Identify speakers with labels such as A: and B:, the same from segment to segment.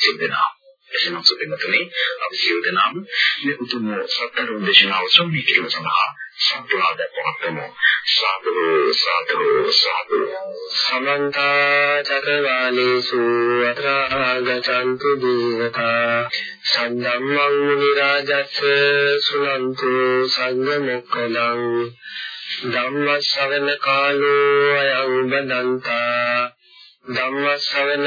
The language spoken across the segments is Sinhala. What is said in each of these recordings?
A: සිද්ධ වෙනවා. එසේනම් සුපින්නතුනි අපි සියලු දෙනාම මේ උතුම් සත්‍යරුන් දේශනාව ශ්‍රවණය කිරීම සඳහා සම්ප්‍රාද පවත්වමු. සාදු සාදු සාදු
B: සමන්ත චක්‍රවාලේසු අත්‍රාගතන්තු දීවතා සම්ධම්මං මුනි රාජස්ස සුනන්තු සංඝ මොක්ඛදං ධම්ම ශ්‍රවණ කාලෝ අයං බදන්තා ධම්ම ශ්‍රවණ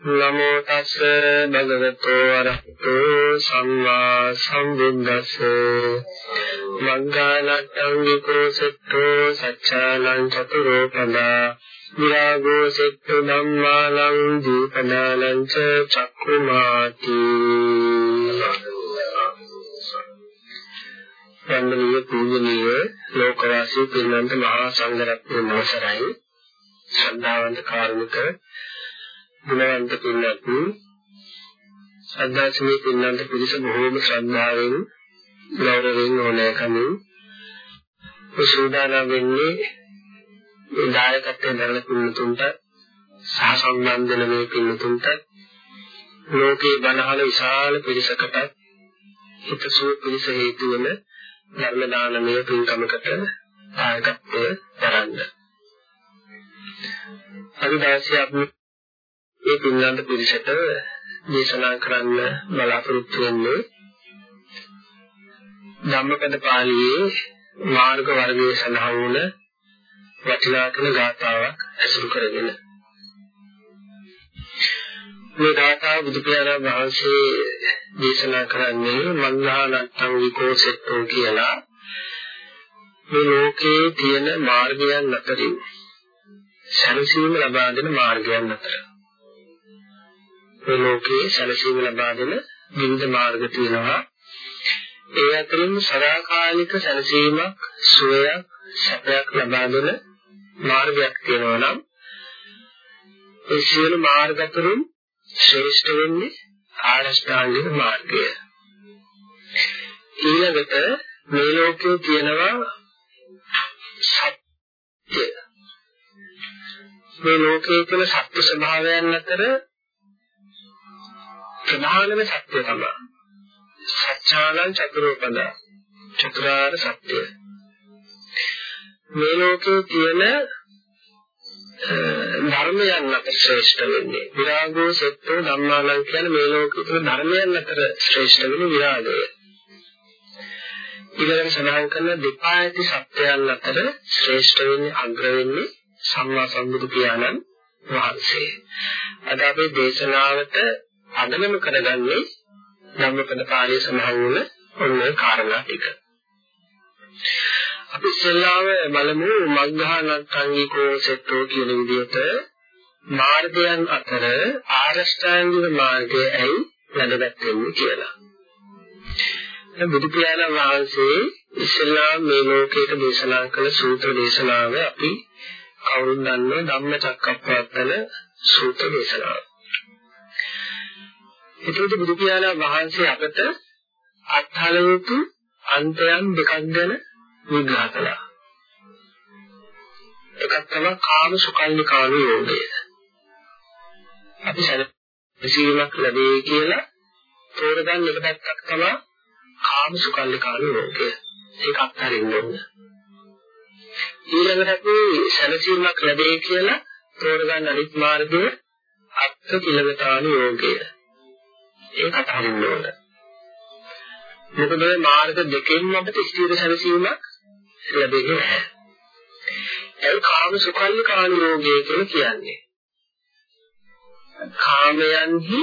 B: නමෝ තස්ස භගවතු අරහතෝ සම්මා සම්බුද්දස්ස මග්ගාලට්ටංගිකෝ සෙට්ඨෝ සච්ඡාලං චතුරෝ පදා විරාගෝ සෙට්ඨ ධම්මාලං දීපදාලං ච චක්කුමාති වන්දනීය පූජනීය ලෝකවාසී පින්නන්ත මහා සංඝරත්නය නමස්කාරයි ශ්‍රද්ධාවන්ත කාරුණික ගුණවන්ත පින්වත්නි සද්ධාසමේ පින්වන්ත පිරිස බොහෝම ශ්‍රද්ධාවෙන් ගෞරවයෙන් ඕනෑ කමින් සූදානම් වෙන්නේ මේ දායකත්වයෙන් දරන පින්තුන්ට සහ සම්බන්ධන මේ පින්තුන්ට ලෝකේ බණහල විශාල පිරිසකට හිතසුව පිරිස හේතු වන ධර්ම දානමය පින්කමකට දායකත්වය දරන්න. අද දවසේ අපි මේ පින්වන්ත පිරිසට දේශනා කරන්න බලාපොරොත්තු වෙන්නේ ධම්මපද පාළියේ මාර්ග වර්ගයේ සඳහන් වන වටිනා කරන ගාථාවක් ඇසුරු කරගෙන. මේ ගාථාව බුදු පියාණන් වහන්සේ දේශනා කරන්නේ මන්හා නත්තං විකෝසෙත්තෝ කියලා. මේ ලෝකයේ තියෙන මාර්ගයන් අතරින් සැලසීම ලබා දෙන මාර්ගයන් අතර. මේ ලෝකයේ සැලසීම ලබා දෙන විවිධ මාර්ග තියෙනවා. ඒ අතරින් සදාකාලික සැලසීමක්, සුවයක්, සැපයක් ලබා දෙන මාර්ගයක් තියෙනවා නම් ඒ සියලු මාර්ග අතරින් ශ්‍රේෂ්ඨ වෙන්නේ ආරෂ්ඨාංගික මාර්ගය. ඊළඟට මේ ලෝකයේ තියෙනවා සත්‍ය. මේ ලෝකයේ තියෙන සත්‍ය ස්වභාවයන් අතර ප්‍රධානම සත්‍ය තමයි. සත්‍යානං චතුරෝපද. චතුරාර්ය සත්‍ය මේ ලෝකේ තියෙන ධර්මයන් අතර ශ්‍රේෂ්ඨ වෙන්නේ. විරාගෝ සත්‍යෝ ධම්මානං කියන්නේ මේ ලෝකේ තියෙන ධර්මයන් අතර ශ්‍රේෂ්ඨ වෙන්නේ විරාගය. ඊළඟට සඳහන් කරන දෙපා ඇති සත්‍යයන් අතර ශ්‍රේෂ්ඨ වෙන්නේ අග්‍ර වෙන්නේ සම්මා සම්බුදු පියාණන් වහන්සේ. අද අපේ දේශනාවට පදනම කරගන්නේ ධම්මපද පාළිය සඳහන් වන ඔන්න කාරණා ටික. අපි ඉස්සෙල්ලාම බලමු මග්ගහනක්ඛංගිකෝ සෙට්ටෝ කියන විදිහට මාර්ගයන් අතර ආරෂ්ඨාංගික මාර්ගය ඇයි වැදගත් වෙන්නේ කියලා. බුදු පියාණන් වහන්සේ ඉස්සෙල්ලා මේ ලෝකයට දේශනා කළ සූත්‍ර දේශනාව අපි කවුරුන් දන්නව ධම්මචක්කප්පවත්තන සූත්‍ර දේශනාව. එතකොට බුදු පියාණන් වහන්සේ අපට අත්හල යුතු අන්තයන් දෙකක් ගැන විග්‍රහ කළා. එකක් තමයි කාම සුකල්ලිකාණු යෝගය. අපි සැලසීමක් ලැබේ කියලා තෝරගන්න එක පැත්තක් තමයි කාම සුකල්ලිකාණු යෝගය. ඒක අත්හරින්න ඕන. ඊළඟට අපි සැලසීමක් ලැබේ කියලා තෝරගන්න අනිත් මාර්ගය අත්ථ කිලවතාණු යෝගය. ඒක අතහරින්න ඕන. මොකද මේ මාර්ග දෙකෙන්ම අපිට ස්ථිර සැලසීමක් ලැබෙන්නේ නැහැ. ඒ කාම සුඛල්ලි කාණෝගය කියලා කියන්නේ. කාමයන්හි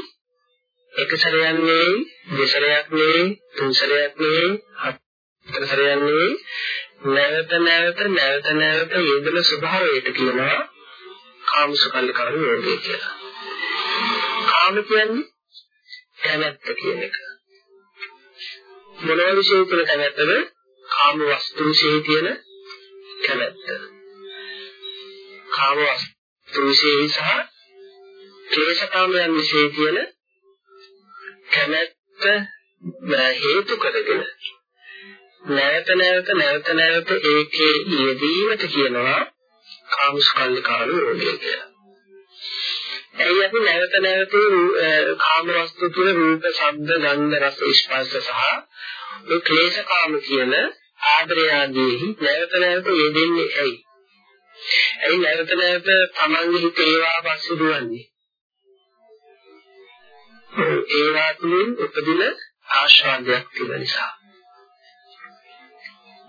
B: එක සැරයක් නෙවෙයි, දෙසරයක් නෙවෙයි, තුන් සැරයක් නෙවෙයි, හතර සැරයක් නෙවෙයි, නැවත නැවත නැවත නැවත යෙදෙන ස්වභාවයට කියනවා කාම සුඛල්ලි කාණෝගය කියලා. කාම කියන්නේ කැමැත්ත කියන එක. මොනවා විශ්ේ තුළ කැමැත්තද? කාම වස්තු විශ්ේ තියෙන කැමැත්ත. කාම වස්තු විශේෂ සහ ක්ලේශකාමයන් විශේෂ කියන කැමැත්ත හේතු කරගෙන නැවත නැවත නැවත නැවත ඒකේ යෙදීමට කියනවා කාමස්කන්ධකාර රෝගය කියලා. එයි අපි නැවත නැවත කාම වස්තු තුළ රූප, ශබ්ද, ගන්ධ, රස, ස්පර්ශ සහ මේ ක්ලේශ කාම කියන ආදරය ආදී නැවත නැවත යෙදෙන්නේ ඇයි? ඇයි නැවත නැවත තමන්ගේ හිත ඒවා පස්සේ දුවන්නේ? ඒවා තුළින් උපදින ආශාදයක් තිබෙන නිසා.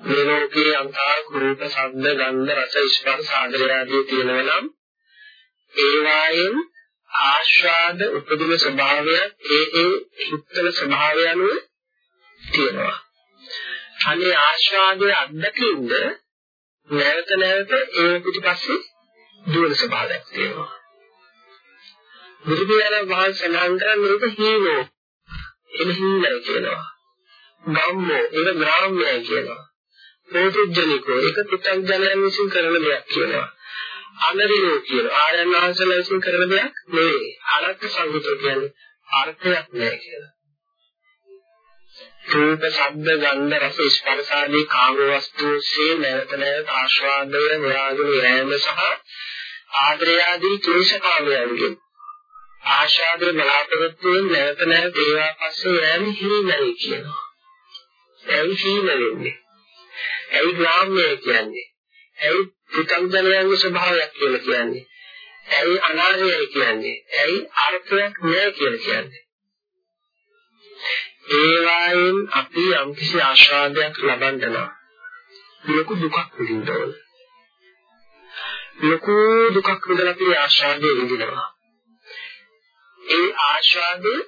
B: මේ ලෝකේ අන්තා රූප, ශබ්ද, ගන්ධ, රස, ස්පර්ශ, ආදරය ආදී තියෙනවා නම් ඒවායෙන් ආශාද උපදින ස්වභාවයක් ඒ ඒ හිතවල ස්වභාවය අනුව තියෙනවා. අනේ ආශාදයේ අත්දැකීමද නැවත නැවත ඒ පිටිපස්සේ දුවන ස්වභාවයක් තියෙනවා. බුදුපියාණන් වහන්සේ සඳහන් කරන්නේ මේක හීනෝ. එන හීනයි කියනවා. ගම්මෝ ඒක ග්‍රාම්‍යයි කියනවා. පෝතුජ්ජනිකෝ ඒක පුත්තජනයන් විසින් කරන දෙයක් කියනවා. අනරිනෝ කියන ආයන් වහන්සේලා විසින් කරන දෙයක් නෙවෙයි. අරක්ක සංගීතය කියන්නේ අර්ථයක් නෑ කියලා. රූප, ශබ්ද, ගන්ධ, රස, ස්පර්ශ ආදී කාම වස්තුසේ නැවත නැවත ආස්වාදය, විරාගය, රැඳ සහ ආදරය ආදී ක්ලේශ කාමයන්ගෙන් ආශාදේ බලාපොරොත්තු වෙන නැවත නැවත ඒවා පස්සේ යෑම හිරිමයි කියනවා. එයි හිරිමන්නේ. එයි ග්‍රාම්‍ය කියන්නේ. එයි පුතග්ජනයන්ගේ ස්වභාවයක් කියලා කියන්නේ. එයි අනාර්යයි කියන්නේ. එයි අර්ථයක් නෑ කියලා කියන්නේ. ඒවායින් අපි යම්කිසි ආශාදයක් ලබන්න නම් ලොකු දුකක් විඳින්න ඕන. ලොකු දුකක් විඳලා අපි ආශාදේ විඳිනවා. ඒ ආශාදේ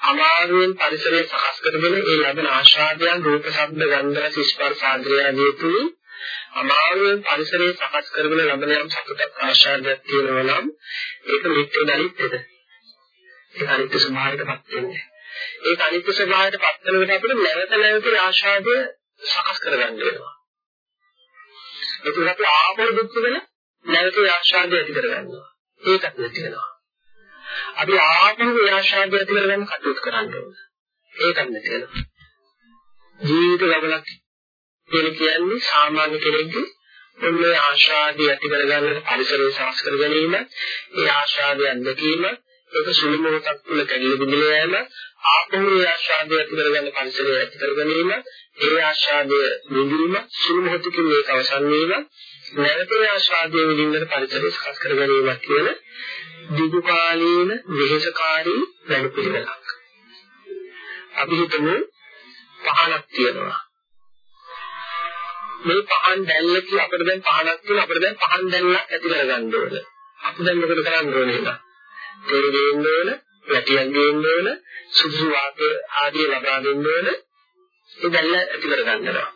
B: අමාරුවෙන් පරිසරය සකස් කරගෙන ඒ ලැබෙන ආශාදයන් රූප ශබ්ද ගන්ධ රස ස්පර්ශ ආදී ආදී තුලින් අමාරුවෙන් පරිසරය සකස් කරගෙන ලැබෙන යම් සතුටක් ආශාදයක් තියෙනවා නම් ඒක මිත්‍ය දලිතද ඒ අනිත්‍ය ස්වභාවයටපත් වෙන්නේ. ඒක අනිත්‍ය ස්වභාවයටපත් වෙන විට අපිට නැවත නැවත ආශාදය සකස් කරගන්න වෙනවා. ඒක අපි ආපර දුක් වෙන නැවත ආශාදය ඇති කරගන්නවා. ඒකත් නැති වෙනවා. අපි ආපහු ආශාදය ඇති කරගන්න කටයුතු කරන්න ඕනේ. ඒකත් නැති වෙනවා. ජීවිත ගමනක් කියන කියන්නේ සාමාන්‍ය කෙනෙක්ගේ මේ ආශාදී ඇති කරගන්න පරිසරය සකස් කර ගැනීම, ඒ ආශාදී අත්දැකීම, ඒක සුළු මොහොතක් තුළ කැඩිලි බිඳිල යෑම, ආපහු ඒ ආශාදී ඇති කරගන්න පරිසරය ඇති කර ගැනීම, ඒ ආශාදය නිදිම සුළු මොහොතකින් මේක අවසන් වීම, නැවත ඒ ආශාදය විඳින්න පරිසරය සකස් කර ගැනීම කියන දීර්ඝ කාලීන වෙහෙසකාරී වැඩ පිළිවෙලක්. අපි හිතමු පහනක් තියෙනවා. මේ පහන් දැල්ල කියලා අපිට දැන් පහනක් තියෙනවා අපිට දැන් පහන් දැල්ලක් ඇති කරගන්න ඕනේ. අපි දැන් මොකද කරන්න ඕනේ නේද? තේර දෙන්න ඕනේ, වැටියක් දෙන්න ඕනේ, සුදුසු වාතය ආදී ලබා දෙන්න ඕනේ. ඒ දැල්ල ඇති කරගන්නවා.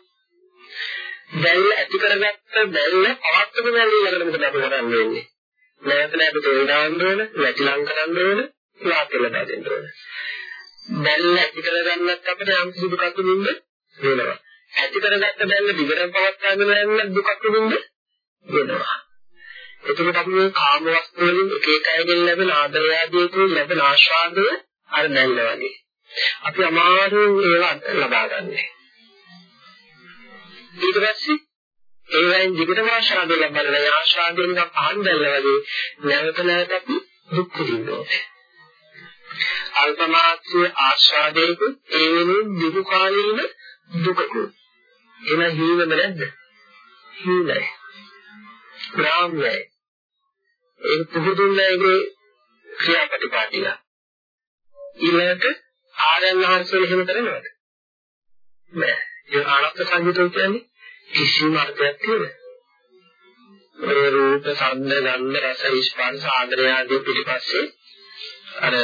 B: දැල්ල ඇති කරගත්ත දැල්ල පවත්වන දැල්ල ළඟට මොකද අපි කරන්නේ? නැවත නැවත තේර දාන්න ඕනේ, වැටි ලං කරන්න ඕනේ, වාතය ලබා දෙන්න ඕනේ. දැල්ල ඇති කරගන්නත් අපිට යම් කිසි දුකක් වෙනවා. ඇති කරගත්ත බැල්ල දිගටම පවත්වාගෙන යන්න දුකක් විඳින්න වෙනවා. එතකොට අපි මේ කාම වස්තු වලින් එක එක අයගෙන් ලැබෙන ආදරය ආදී තුන ලැබෙන ආශාදය අර බැල්ල වගේ. අපි අමාරුවෙන් ඒවා ලබා ගන්න. ඊට පස්සේ ඒවෙන් දිගටම ආශාදය ලබන්න ආශාදයෙන් පහන් බැල්ල වගේ නැවත නැවත අපි දුක් විඳිනවා. අල්පමාත්‍ය ආශාදයක ඒ වෙනුවෙන් දීර්ඝ කාලීන දුකකුත් එහෙනම් හීනද නැද්ද? හීනයි. ග්‍රාම්‍යයි. ඒක පුදුදුන්නේගේ ක්‍රියාපටිපාටිය. ඊළඟට ආරයන් වහන්සේ එහෙම කරනවද? නෑ. ඒ ආනත්ත සංගීතය කියන්නේ කිසිම අර්ථයක් තියෙන්නේ ඒ රූප, ශබ්ද, ගන්ධ, රස, ස්පර්ශ, ආදරය ආදී පිටිපස්සේ අර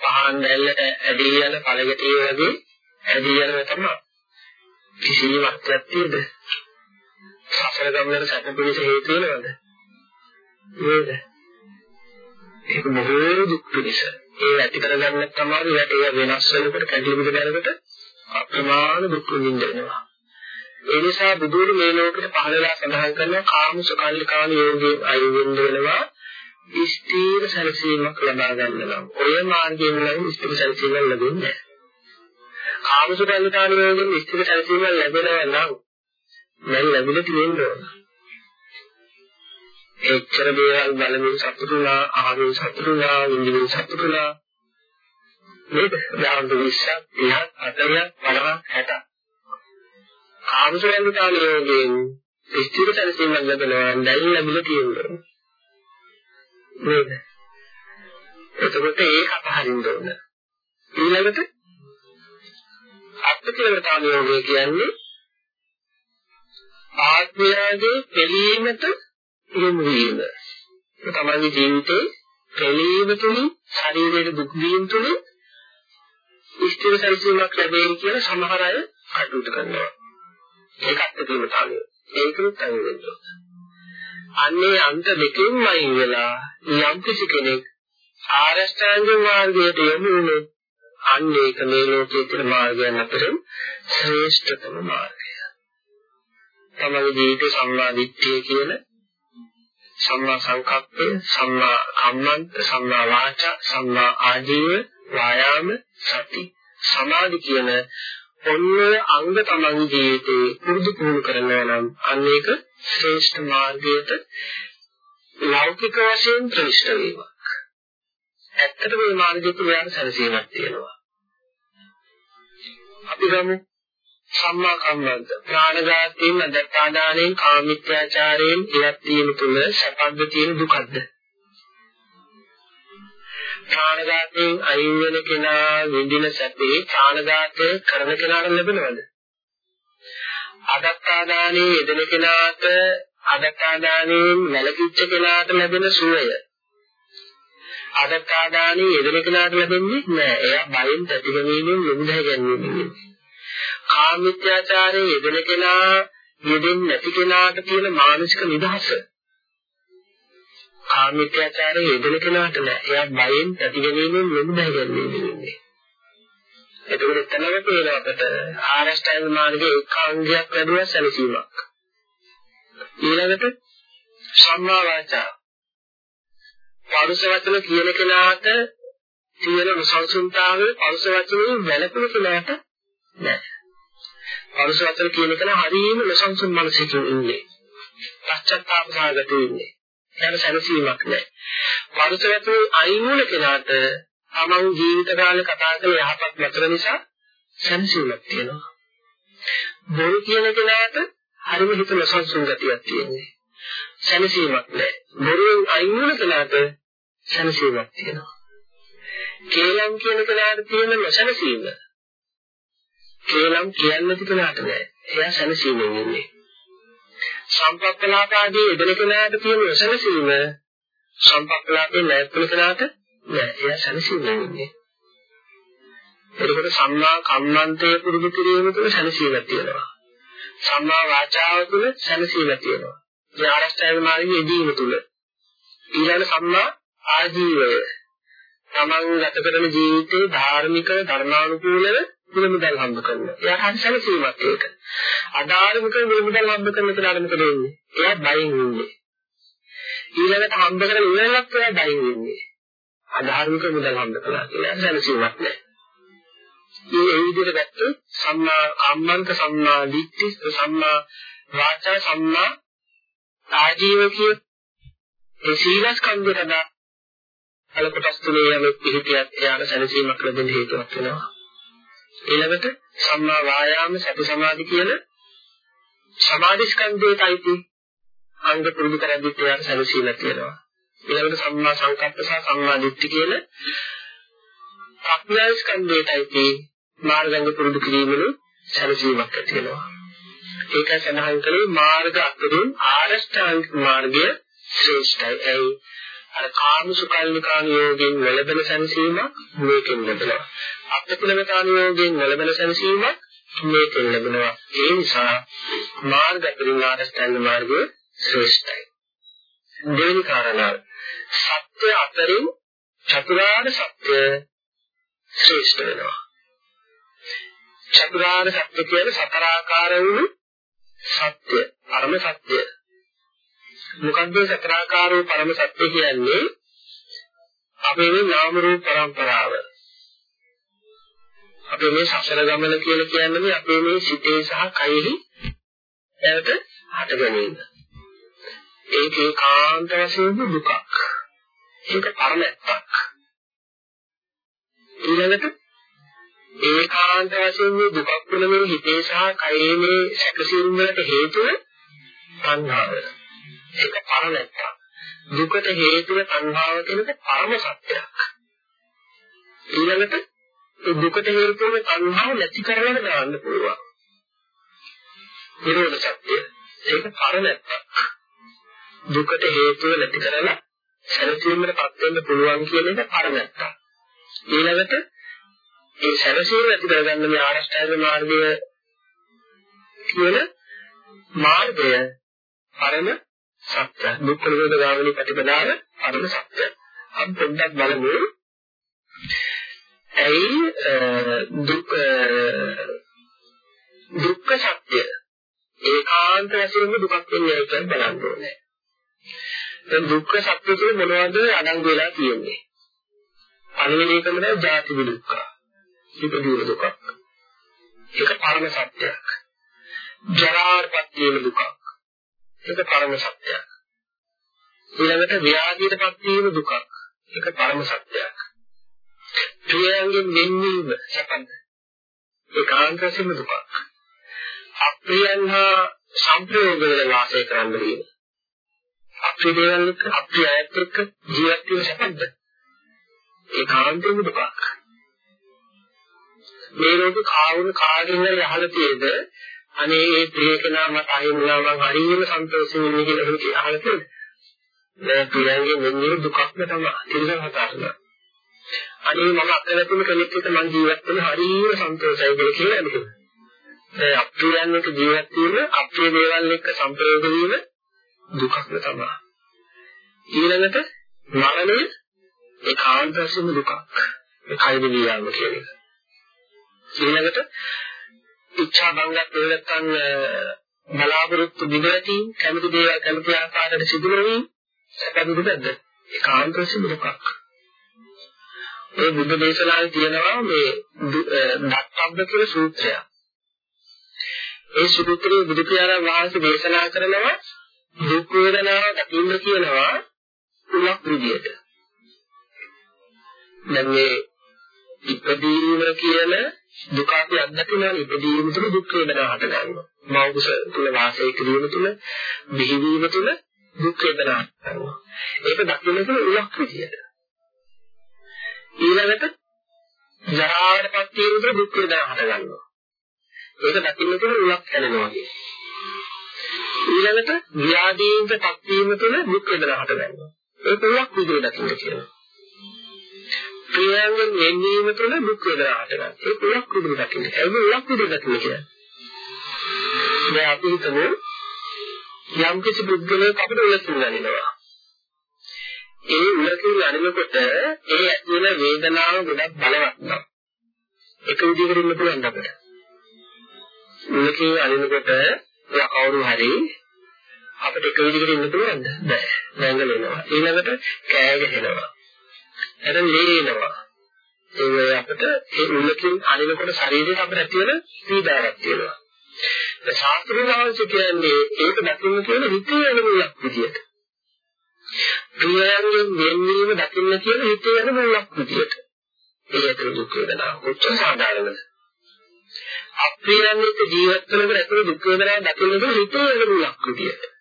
B: පහන් දැල්ලට ඇදී යන පළගටිය වගේ ඇදී යන තමයි කිසිම අර්ථයක් තියෙද? සසර ගමනට සැප පිණිස හේතු වෙනවද? නේද? ඒක මොහොත දුක් පිණිස. ඒ ඇති කරගන්න තමයි ඒකට වෙනස් වෙනකොට කැඩිලි මිද දැනකට අප්‍රමාණ දුක් විඳිනවා. ඒ නිසා බුදුරු මේ ලෝකෙට පහළලා සඳහන් කරන කාමසුකල්ලිකාන යෝගයේ අයුවෙන් වෙනවා ස්ථීර සැලසීමක් ලබා ගන්න නම් ඔය මාර්ගයෙන් නම් ස්ථීර සැලසීමක් ලැබෙන්නේ නැහැ. කාමසුකල්ලිකාන යෝගයෙන් ස්ථීර සැලසීමක් ලැබෙනවා නම් මම ලැබිලා තියෙන්න ඕන. එච්චර දේවල් බලමින් සතුටුලා, අහමින් සතුටුලා, විඳින්න සතුටුලා නේද? දාන්න 20ක් 30ක් 40ක් 50ක් 60ක්. කාමසුකල්ලිකාන යෝගයෙන් ස්ථීර සැලසීමක් ලැබෙනවා දැන් ලැබිලා තියෙනවා. නේද? එතකොට ඒක අපහරින්න ඕන. ඊළඟට අත්‍යවශ්‍යතාව යෝගය කියන්නේ ආත්මයගේ පිළීමට යොමු වීම. තමන්ගේ ජීවිතේ පිළීම තුලින් ශරීරයේ දුක් වීම තුලින් ඉෂ්ඨිර සැලසීමක් ලැබෙයි කියලා සමහර අය කටයුතු කරනවා. ඒක අත්‍යවශ්‍යතාවය. ඒකත් අනිවාර්යයි. අන්නේ අන්ත දෙකෙන්මයි වෙලා යම් කිසි කෙනෙක් ආරෂ්ඨාංග මාර්ගයට යොමු වුණොත් අන්න ඒක මේ ලෝකයේ තියෙන මාර්ගයන් අතරින් ශ්‍රේෂ්ඨතම මාර්ගය. තමයි ජීවිත සම්මා දිට්ඨිය කියන සම්මා සංකප්පය, සම්මා කම්මන්ත, සම්මා වාචා, සම්මා ආජීව, වායාම, සති, සමාධි කියන ඔන්න අංග තමන්ගේ ජීවිතේ පුරුදු පුහුණු කරනවා නම් අන්න ඒක ශ්‍රේෂ්ඨ මාර්ගයට ලෞකික වශයෙන් ප්‍රවිෂ්ඨ වීමක්. ඇත්තටම මේ මාර්ගය තුළ යාම සැලසීමක් තියෙනවා. අපි ගමු. සම්මා කම්මන්ත ප්‍රාණඝාතයෙන් අදත්තාදානයෙන් කාමිත්‍යාචාරයෙන් ඉවත් වීම තුළ සැපද්ද තියෙන දුකද්ද ප්‍රාණඝාතයෙන් අයින් වෙන කෙනා විඳින සැපේ ප්‍රාණඝාතය කරන කෙනාට ලැබෙනවද? අදත්තාදානයේ යෙදෙන කෙනාට අදත්තාදානයෙන් වැළකීච්ච කෙනාට ලැබෙන සුවය අදත්තාදානයේ යෙදෙන කෙනාට ලැබෙන්නේ නැහැ. එයා බයෙන් ප්‍රතිගමනයෙන් නිමුදහ ගැනීමෙන්. කාමිත්‍යාචාරයේ යෙදෙන කෙනා යෙදෙන්නේ නැති කෙනාට තියෙන මානසික නිදහස. කාමිත්‍යාචාරයේ යෙදෙන කෙනාට නෑ. එයා බයෙන් ප්‍රතිගමනයෙන් නිමුදහ ගැනීමෙන්. එතකොට එතනක තියෙන අපිට ආරෂ්ඨාංග මාර්ගයේ ඒකාංගයක් ලැබුවා සැලසීමක්. ඊළඟට සම්මා වාචා. පරුස වචන කියන කෙනාට තියෙන සංසුන්තාවය පරුස වචනේ වැළපෙන කෙනාට නෑ. පරුස වචන කියන කෙනා හරියම සංසුන් මනසකින් ඉන්නේ. පශ්චාත්තාප සාගතේ ඉන්නේ. යන සැලසීමක් නෑ. පරුස වචනේ අයින් වුණ කෙනාට තමන් ජීවිත කාලේ කතා කළ යහපත් වචන නිසා සැනසීමක් තියෙනවා. බොරු කියන කෙනාට හරිම හිත නොසන්සුන් ගතියක් තියෙනවා. සැනසීමක් නැහැ. බොරුවෙන් අයින් වෙන කෙනාට සැනසීමක් තියෙනවා. කේලම් කියන කෙනාට තියෙන නොසැනසීම. කේලම් කියන්නේ නැති කෙනාට නෑ. එයා සැනසීමෙන් ඉන්නේ. සම්පත්තලාපාදී යෙදෙන කෙනාට තියෙන නොසැනසීම සම්පත්තලාපේ නැත්නම් කෙනාට නෑ. එයා සැනසීමෙන් ඉන්නේ. එතකොට සම්මා කම්මන්තය පුරුදු කිරීම තුළ සැනසීමක් තියෙනවා. සම්මා වාචාව තුළ සැනසීමක් තියෙනවා. ඥානස්ථාන මාර්ගයේ යෙදීම තුළ ඊළඟ සම්මා ආජීවය තමන් ගත කරන ජීවිතේ ධාර්මික ධර්මානුකූලව මුලමුදල් හම්බ කරනවා. එයා හරි සැලසීමක් ඒක. අධාර්මික මුලමුදල් හම්බ කරන කෙනාට මොකද වෙන්නේ? එයා බයින් ඉන්නේ. ඊළඟට හම්බ කරන ඉවරලක් එයා බයින් ඉන්නේ. අධාර්මික මුදල් හම්බ කළා කියලා සැලසීමක් නැහැ. මේ විදිහට ගත්තොත් සම්මා කම්මන්ත සම්මා දිට්ඨි සම්මා වාචා සම්මා ආජීව කිය ඒ සීලස්කන්ධයට දා අල කොටස් තුනේ යමෙක් පිළිපියක් එයාට සැලසීමක් ලැබෙන්න හේතුවක් වෙනවා. ඊළඟට සම්මා වායාම සති සමාධි කියන සමාධි ස්කන්ධයටයි අංග පුරුදු කරද්දී එයාට සැලසීමක් තියෙනවා. ඊළඟට සම්මා සංකප්ප සහ සම්මා දිට්ඨි කියන ප්‍රඥා ස්කන්ධයටයි මාර්ගංග පුරුදු කිරීමේ සැලසීමක් ඇති වෙනවා. ඒක සඳහන් කළේ මාර්ග අතරින් ආරෂ්ඨාංගික මාර්ගය ශ්‍රේෂ්ඨයි. ඒ අර කාමසුකල්ලිකාන යෝගයෙන් ලැබෙන සංසීමක් මේකෙන් ලැබෙනවා. අප්‍රතිලමතාන යෝගයෙන් ලැබෙන සංසීමක් මේකෙන් ලැබෙනවා. ඒ නිසා මාර්ග අතරින් ආරෂ්ඨාංග මාර්ගය ශ්‍රේෂ්ඨයි. දෙවෙනි කාරණාව සත්‍ය අතරින් චතුරාර්ය සත්‍ය ශ්‍රේෂ්ඨ වෙනවා. චතුරාර්ය සත්‍ය කියන්නේ සතර ආකාර වූ සත්‍ය, පරම සත්‍ය. මොකද්ද සතරාකාරෝ පරම සත්‍ය කියන්නේ? අපේ මේ නාම රූප પરම්පරාව. අපේ මේ සසර ගමන කියලා කියන්නේ අපේ මේ සිතේ සහ කයෙහි එයට හට ගැනීම. ඒකේ කාන්ත වශයෙන් දුකක්. ඒක පරමත්තක්. ඊළඟට ඒකාන්ත වශයෙන් මේ දුකක් වෙන මේ හිතේ සහ කයේ මේ සැකසීම් වලට හේතුව තණ්හාව. ඒක පරමත්තක්. දුකට හේතුව තණ්හාව කියනක පරම සත්‍යයක්. ඊළඟට ඒ දුකට හේතුව තණ්හාව නැති කරගෙන දාන්න පුළුවන්. නිරෝධ සත්‍ය. ඒක පරමත්තක්. දුකට හේතුව නැති කරලා සැනසීමකටපත් වෙන්න පුළුවන් කියන එක පරමත්තක්. ඊළඟට ඒ සැනසීම ඇති කරගන්න මේ ආරෂ්ඨාංග මාර්ගය කියන මාර්ගය පරම සත්‍ය. දුක්ඛ නිරෝධ ගාමිනී ප්‍රතිපදාව පරම සත්‍ය. අපි පොඩ්ඩක් බලමු. ඇයි දුක් දුක්ඛ සත්‍ය ඒකාන්ත වශයෙන්ම දුකක් වෙන්නේ කියලා බලන්න ඕනේ. දැන් දුක්ඛ සත්‍ය කියන්නේ මොනවද අඩංගු වෙලා තියෙන්නේ? පළවෙනි එක තමයි ජාති දුක්ඛ. ඉපදීම දුකක්. ඒක පරම සත්‍යයක්. ජරාවටපත් වීම දුකක්. ඒක පරම සත්‍යයක්. ඊළඟට ව්‍යාධියටපත් වීම දුකක්. ඒක පරම සත්‍යයක්. ප්‍රියයන්ගෙන් වෙන්වීම සැපද. ඒකාන්ත වශයෙන්ම දුකක්. අප්‍රියයන් හා සංප්‍රයෝග වල වාසය කරන්න වීම. අප්‍රිය දේවල් එක්ක අප්‍රිය අයත් එක්ක ජීවත් වීම සැපද. ඒකාන්තයෙන්ම දුකක්. මේ ලෝකේ කාවුන කාගෙන් හරි අහලා තියෙද අනේ ඒ ප්‍රිය කෙනා මට අහිමිලා මං හරියම සන්තෝෂෙන් ඉන්නේ කියලා හිතේ අහලා තියෙද මේ ප්‍රියංගේ මෙන්න දුකක්ම තමයි තිරසන් හතරන අනේ මම අත්දැකීම කෙනෙක් එක්ක මං ජීවත් වෙන හරියම සන්තෝෂයි කියලා කියලා නේද ඒ අප්‍රියයන් එක්ක ජීවත් වීම අප්‍රිය දේවල් එක්ක සංප්‍රයෝග වීම දුකක්ම තමයි ඊළඟට මරණය ඒකාන්ත වශයෙන්ම දුකක්. ඒ කයිද වියාම කියන්නේ ඊළඟට ඉච්ඡා බංගත් නැත්නම් බලාපොරොත්තු දිගටි කැමති දේවල් කැමති ආකාරයට සිදු වෙමින් සැපදුරද ඒකාන්ත වශයෙන් දුකක් ඒ බුද්ධ දේශනාවේ තියෙනවා මේ දත්තබ්බ කියලා සූත්‍රය. ඒ සූත්‍රයේ බුදු පියාණන් වහන්සේ දේශනා කරනවා දුක් වේදනාව දකින්න කියනවා කුලක් විදියට. දැන් මේ ඉපදීම කියන දුක අපි අත්දකිනවා ඉපදීම තුළ දුක් වේදනා හට ගන්නවා. මෞකස තුළ වාසය කිරීම තුළ බිහිවීම තුළ දුක් වේදනා හට ගන්නවා. ඒක දකින්නකොට උලක් විදියට. ඊළඟට ජරාවටපත් වීම තුළ දුක් වේදනා හට ගන්නවා. ඒක දකින්නකොට උලක් හැදෙනවා කියන්නේ. ඊළඟට ව්‍යාධීන්ටපත් වීම තුළ දුක් වේදනා හට ගන්නවා. ඒක උලක් විදියට දකින්න කියනවා. ක්‍රියාවෙන් වෙන්වීම තුළ දුක් වේදනා හටගන්නවා. ඒක උලක් විදිහට දකින්න. ඒක උලක් විදිහට දකින්න කියන්නේ. දැන් අපි හිතමු යම් කිසි පුද්ගලයෙක් අපිට උලකින් ගන්නවා. ඒ උලකින් අනිනකොට ඒ ඇති වෙන වේදනාව ගොඩක් බලවත් නම් ඒක විදිහකට ඉන්න පුළුවන් අපිට. උලකින් අනිනකොට ඔය කවුරු හරි අපිට එක විදිහකට ඉන්න පුළුවන්ද? බෑ. නැංගලෙනවා. ඊළඟට කෑ ගහනවා. එතන ලේනවා. ඒ අපිට ඒ උල්ලකින් අනිනකොට ශරීරයට අපිට ඇති වෙන පීඩාවක් තියෙනවා. ඒ ශාස්ත්‍රීයවංශ කියන්නේ ඒක දකින්න කියන හිතේ අනුමුලක් විදියට. ප්‍රියයන්ගෙන් වෙන්වීම දකින්න කියන හිතේ අනුමුලක් විදියට. ඒක දුක් වේදනා උච්ච සාධාරණද. අප්‍රියයන් එක්ක ජීවත් වෙනකොට ඇතුළේ දුක් වේදනා දකින්නකොට හිතේ අනුමුලක් විදියට.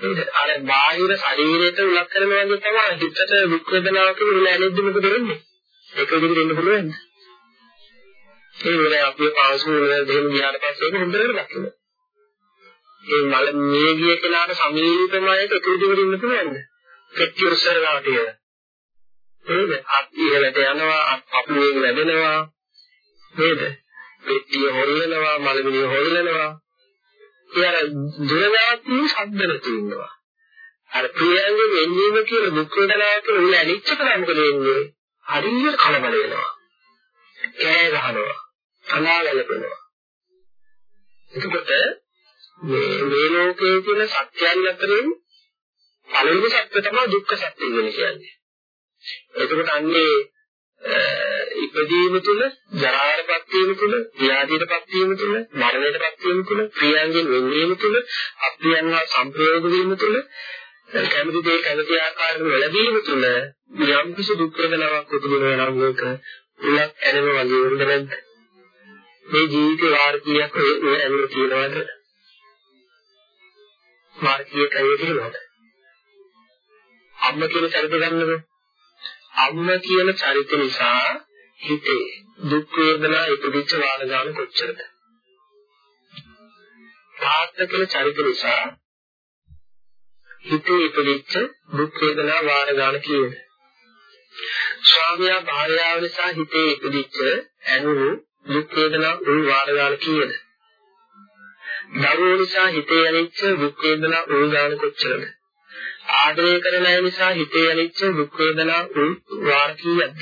B: අර බාහිර ශරීරයට උලක් කරනවා වගේ තමයි හිතට දුක් වේදනාවක් කියලා නැලෙද්දි මොකද වෙන්නේ? ඒක විදිහට ඉන්න පුළුවන්ද? ඒ වෙලාවේ අපි පාසු වල දෙහෙම ගියාට පස්සේ ඒක හොඳට දකින්න. ඒ මල මේගිය කෙනාට සමීපම අයට ඒක විදිහට ඉන්න පුළුවන්ද? පෙට්ටිය උස්සරලා තියෙන. නේද? අපි ඉහළට යනවා, අපි මේක ලැබෙනවා. නේද? පෙට්ටිය හොල්ලනවා, මලමිනිය හොල්ලනවා. ඒ දුරනාත්ම ශබ්ද නැති ඉන්නවා. අර ප්‍රියංගෙන් එන්නේම කියන දුක් වේදනාවක් උන ඇලිච්ච කරාම කලෙන්නේ හරියට කලබල වෙනවා. කෑ ගහනවා. අනාලලපනවා. එතකොට මේ මේ ලෝකයේ තියෙන සත්‍යයන් අතරින් පළවෙනි සත්‍ය තමයි දුක්ඛ සත්‍ය කියන්නේ. එතකොට අන්නේ ඉපදීම තුළ, ජරාවටපත් වීම තුළ, ව්‍යාධියටපත් වීම තුළ, මරණයටපත් වීම තුළ, ක්‍රියාවෙන් වෙන්වීම තුළ, අප්‍රියන්හා සංප්‍රයෝග වීම තුළ, කැමති දේ කැමති ආකාරයෙන් ලැබීම තුළ යම් කිසි දුක් වේදනාවක් උපදිනවා නම් ඒක උලක් ඇනෙම වගේ වෙනද නැද්ද? මේ ජීවිතේ වාර්තියක් ඇවිල්ලා තියෙනවද? වාර්තියක් ඇවිල්ලා තියෙනවද? අම්ම කියන චරිත ගන්නද? අම්ම කියන චරිත නිසා හිතේ දුක් වේදනා ඉපදිච්ච වාරගාන කොච්චරද? තාත්තා කියන චරිත නිසා හිතේ ඉපදිච්ච දුක් වේදනා වාරගාන කීයද? ස්වාමියා භාර්යාව නිසා හිතේ ඉපදිච්ච ඇනුණු දුක් වේදනා උන් වාරගාන කීයද? දරුවෝ නිසා හිතේ ඇනිච්ච දුක් වේදනා උන් ගාන කොච්චරද? ආදරය කරන අය නිසා හිතේ ඇනිච්ච දුක් වේදනා උන් වාර කීයක්ද?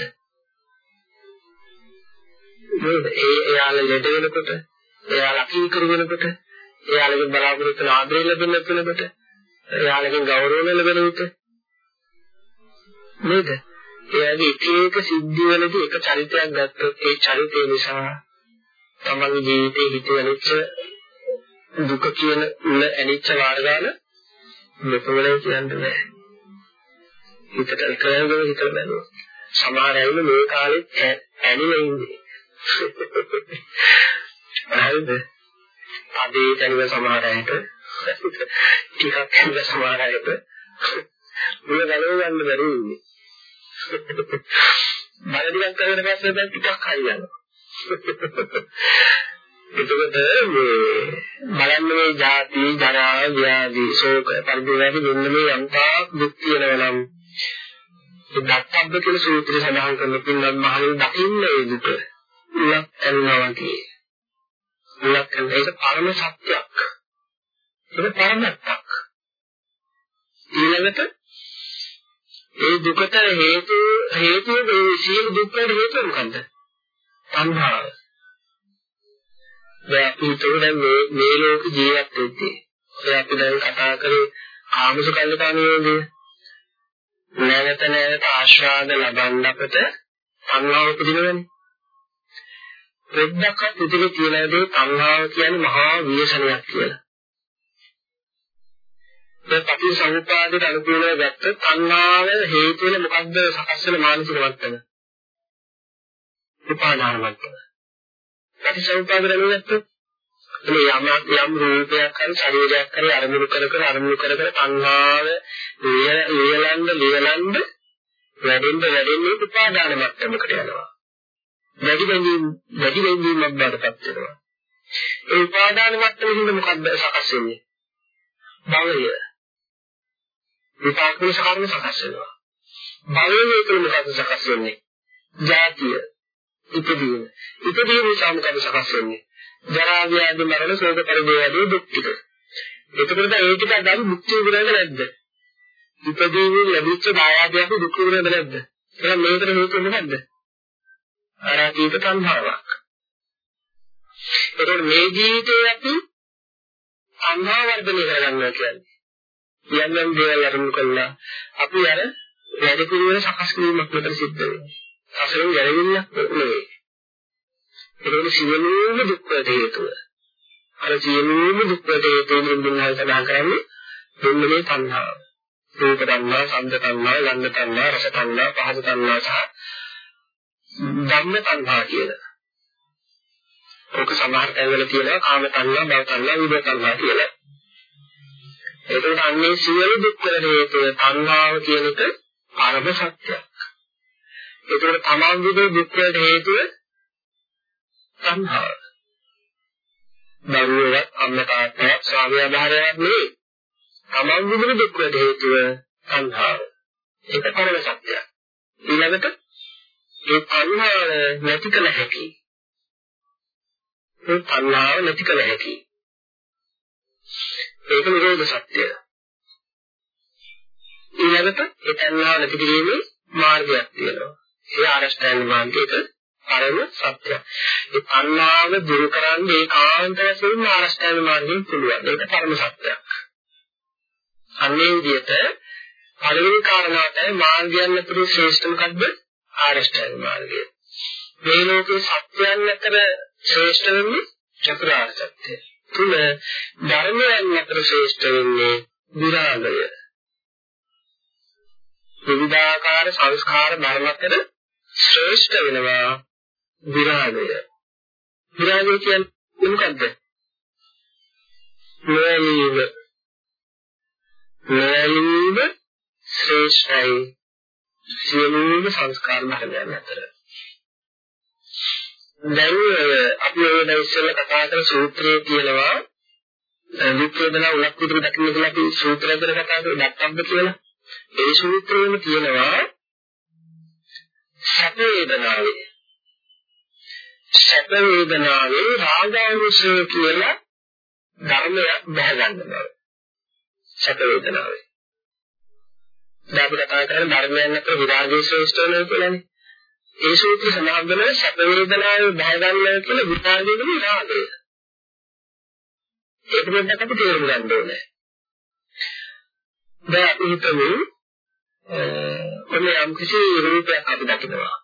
B: නේද? ඒ එයාලා ලෙඩ වෙනකොට, එයාලා අකීකරු වෙනකොට, එයාලගෙන් බලාපොරොත්තු වෙන ආදරය ලැබෙන්න වෙනකොට, එයාලගෙන් ගෞරව ලැබෙන විට නේද? එයාගේ එක එක සිද්ධිවලදී එක චරිතයක් ගත්තොත් ඒ චරිතය නිසා තමන්ගේ ජීවිතේ හිත ඇනිච්ච දුක කියන උල ඇනිච්ච වාර මෙතනලේ කියන්න බෑ. හිතට කරගෙන හිතලා බලනවා. සමහර අය මේ කාලෙත් ඇනිලා ඉන්නේ. හරිද? අදේ දැනුම සමහර අයට ටිකක් ඇනිලා සමහර අයට මුල ගලව ගන්න බැරි ඉන්නේ. බලදිගම් කරගෙන පස්සේ දැන් ටිකක් හරියනවා. එතකොට මේ බලන්න මේ ජාති ජරා ව්‍යාධි ශෝක පරිදේවදී මෙන්න මේ යන්තා දුක් තියෙනවා නම් ඒ දත්තබ්බ කියන සූත්‍රය සඳහන් කරන පින්වත් මහණෙනි දකින්න ඒ දුක. උලක් ඇන්නවා වගේ. උලක් ඇන්න ඒක පරම සත්‍යයක්. ඒක පරමත්තක් ඊළඟට ඒ දුකට හේතු හේතුව මේ සියලු දුක් වලට හේතුව මොකද්ද? තණ්හාව. දැන් අපි හිතුවේ දැන් මේ මේ ලෝක ජීවත් වෙද්දී දැන් අපි දැන් කතා කරේ ආමසකල්ලිකානියෝදී නැවත නැවත ආශ්‍රාද ලබන්න අපට තණ්හාව උපදිනවනේ. පොඩ්ඩක්වත් ඉතිරි කියලා දේ තණ්හාව කියන්නේ මහා විශේෂණයක් කියලා. දැන් අපි සංපාදයට අනුකූලව ගත්ත තණ්හාව හේතු වෙන මොකද්ද සකස් වෙන මානසික මට්ටම? උපාදාන මට්ටම. අපි සංපාදයට අනුගත්ත මේ යම් යම් රූපයක් හරි ශරීරයක් හරි අරමුණු කර කර අරමුණු කර කර තණ්හාව ලියලන්න ලියලන්න වැඩෙන්න වැඩෙන්න උපාදාන මට්ටමකට යනවා. වැඩි බැඳීම් වැඩි බැඳීමක් බාටපත් වෙනවා. ඒ උපාදාන මට්ටමෙන් මොකද්ද සකස් වෙන්නේ? භවය. විපාක වල කර්ම සකස් වෙනවා. භවයේ තුල මොකද සකස් වෙන්නේ? ජාතිය. ඉපදීම. ඉපදීම නිසා මොකද සකස් වෙන්නේ? ජරා ව්‍යාධි මරණ ශෝක පරිදේවදී දුක් ටික. එතකොට ඒ ටික අදාළ මුක්තිය විඳිනවද නැද්ද? ඉපදීමේ ලැබිච්ච දායාදයක් දුක් විඳිනවද නැද්ද? එහෙනම් මේකට හේතුව මොකද්ද? අරාතීත තණ්හාවක්. එතකොට මේ ජීවිතේ අපි තණ්හා වර්ධනය කරගන්නවා කියන්නේ යම් යම් දේවල් අරමුණු කළා අපි අර වැඩ පිළිවෙල සකස් කිරීමක් මෙතන සිද්ධ වෙනවා. අසලින් ගැලවෙන්නක් නෙවෙයි. ඒකේ සියලුම දුක් වලට හේතුව. අර සියලුම දුක් වලට හේතුව නින්දනහල් සඳහන් කරන්නේ දෙන්න මේ තණ්හාව. රූප තණ්හා, ශබ්ද තණ්හා, ගන්ධ තණ්හා, රස තණ්හා, පහස තණ්හා සහ ධම්ම තණ්හා කියලා. ඔක සමහර තැන්වල තියෙනවා කාම තණ්හා, භව තණ්හා, විභව තණ්හා කියලා. ඒකට අන්නේ සියලු දුක් වල හේතුව තණ්හාව කියන එක පරම සත්‍යයක්. ඒකට තමන් විදේ දුක් වලට හේතුව තණ්හාව. දරුවෝ අම්ම තාත්තා ස්වාමියා භාර්යාවක් නෙවෙයි. තමන් විදේ දුක් වලට හේතුව තණ්හාව. ඒක පරම සත්‍යයක්. ඊළඟට ඒ තණ්හාව නැති කළ හැකි. ඒ තණ්හාව නැති කළ හැකි. ඒක නිරෝධ සත්‍යය. ඊළඟට ඒ තණ්හාව නැති කිරීමේ මාර්ගයක් තියෙනවා. ඒ ආරෂ්ඨාංග මාර්ගයක පරම සත්‍යය. ඒ තණ්හාව දුරු කරන්නේ ඒකාන්ත වශයෙන්ම ආරෂ්ඨාන මාර්ගයෙන් පුළුවන්. ඒක පරම සත්‍යයක්. අන්නේ විදිහට පළවෙනි කාරණාවටයි මාර්ගයන් අතර ශ්‍රේෂ්ඨ මොකද්ද? ආරෂ්ඨාන මාර්ගය. මේ ලෝකේ සත්‍යයන් අතර ශ්‍රේෂ්ඨ වෙන්නේ චතුරාර්ය සත්‍යය. තුන ධර්මයන් අතර ශ්‍රේෂ්ඨ වෙන්නේ විරාගය. විවිධාකාර සංස්කාර ධර්ම අතර ශ්‍රේෂ්ඨ වෙනවා විරාගය. විරාගය කියන්නේ මොකද්ද? නොයලීව නොයලීව ශ්‍රේෂ්ඨයි සියලුම සංස්කාර ධර්මයන් අතර. දැන් අපි ඔය දැන් ඉස්සෙල්ලා කතා කරන සූත්‍රයේ කියනවා විප්‍රදනා උලක් විතර දකින්න කියලා අපි සූත්‍රය ගැන කතා කරලා දක්වන්න කියලා. ඒ සූත්‍රයේම කියනවා සැප වේදනාවේ සැප වේදනාවේ රාගානුසය කියලා ධර්මයක් බහගන්න බව. සැප වේදනාවේ. දැන් අපි කතා කරන ධර්මයන් අතර විරාගයේ ශ්‍රේෂ්ඨ වෙනවා කියලානේ. ඒ සූත්‍රය සඳහන් වෙන සැප වේදනාවේ බහගන්න කියලා විරාගයේ රාගය. ඒක පොඩ්ඩක් අපි තේරුම් ගන්න ඕනේ. දැන් අපි හිතමු ඔන්න යම් කිසි රූපයක් අපි දකිනවා.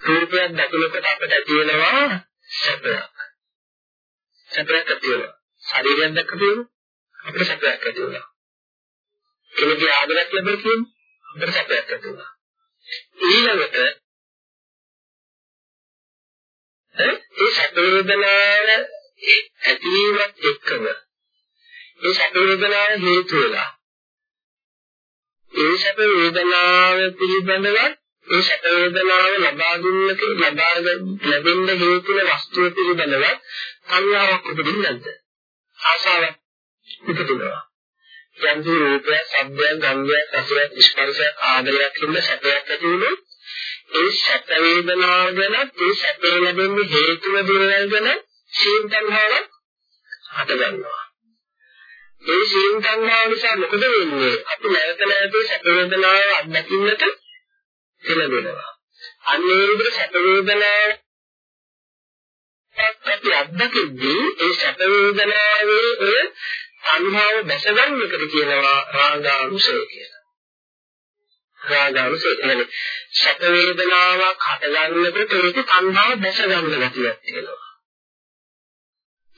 B: රූපයක් දකිනකොට අපිට තියෙනවා සැපයක්. සැපයක් තියෙනවා. ශරීරයක් දැක්කම අපිට සැපයක් ඇති වෙනවා. කෙනෙක්ගේ ආදරයක් ලැබෙන කියන්නේ අපිට සැපයක් ඇති වෙනවා. ඊළඟට ඒ සැප වේදනාව ඇතිවීමත් එක්කම ඒ සැප වේදනාව හේතු වෙලා ඒ සැප වේදනාව පිළිබඳව ඒ සැප වේදනාව ලබා දුන්නක ලබා ලැබෙන්න හේතු වෙන වස්තුව පිළිබඳව සංඥාවක් උපදින්නේ නැද්ද? ආශාවක් උපදිනවා. යම් රූපයක්, ශබ්දයක්, ගන්ධයක්, රසයක්, ස්පර්ශයක්, ආදරයක් කියන සැපයක් ඇති වුණොත් ඒ සැප වේදනාව ගැන ඒ සැප ලැබෙන්න හේතු වෙන දේවල් ගැන සීන්තන්හාවක් හට ගන්නවා. ඒ සීන් සංඥාව නිසා මොකද වෙන්නේ? අපි නැවත නැවත සැප වේදනාව අත්දකින්නට පෙළඹෙනවා. අන්න ඒ විදිහට සැප වේදනාව අපි අත්දකිද්දී ඒ සැප වේදනාවේ ඒ අනුභව දැසගන්නකට කියනවා රාගානුසය කියලා. රාගානුසය කියන්නේ සැප වේදනාවක් හටගන්නකොට ඒක තණ්හාව දැසගන්න ගැතියක් තියෙනවා.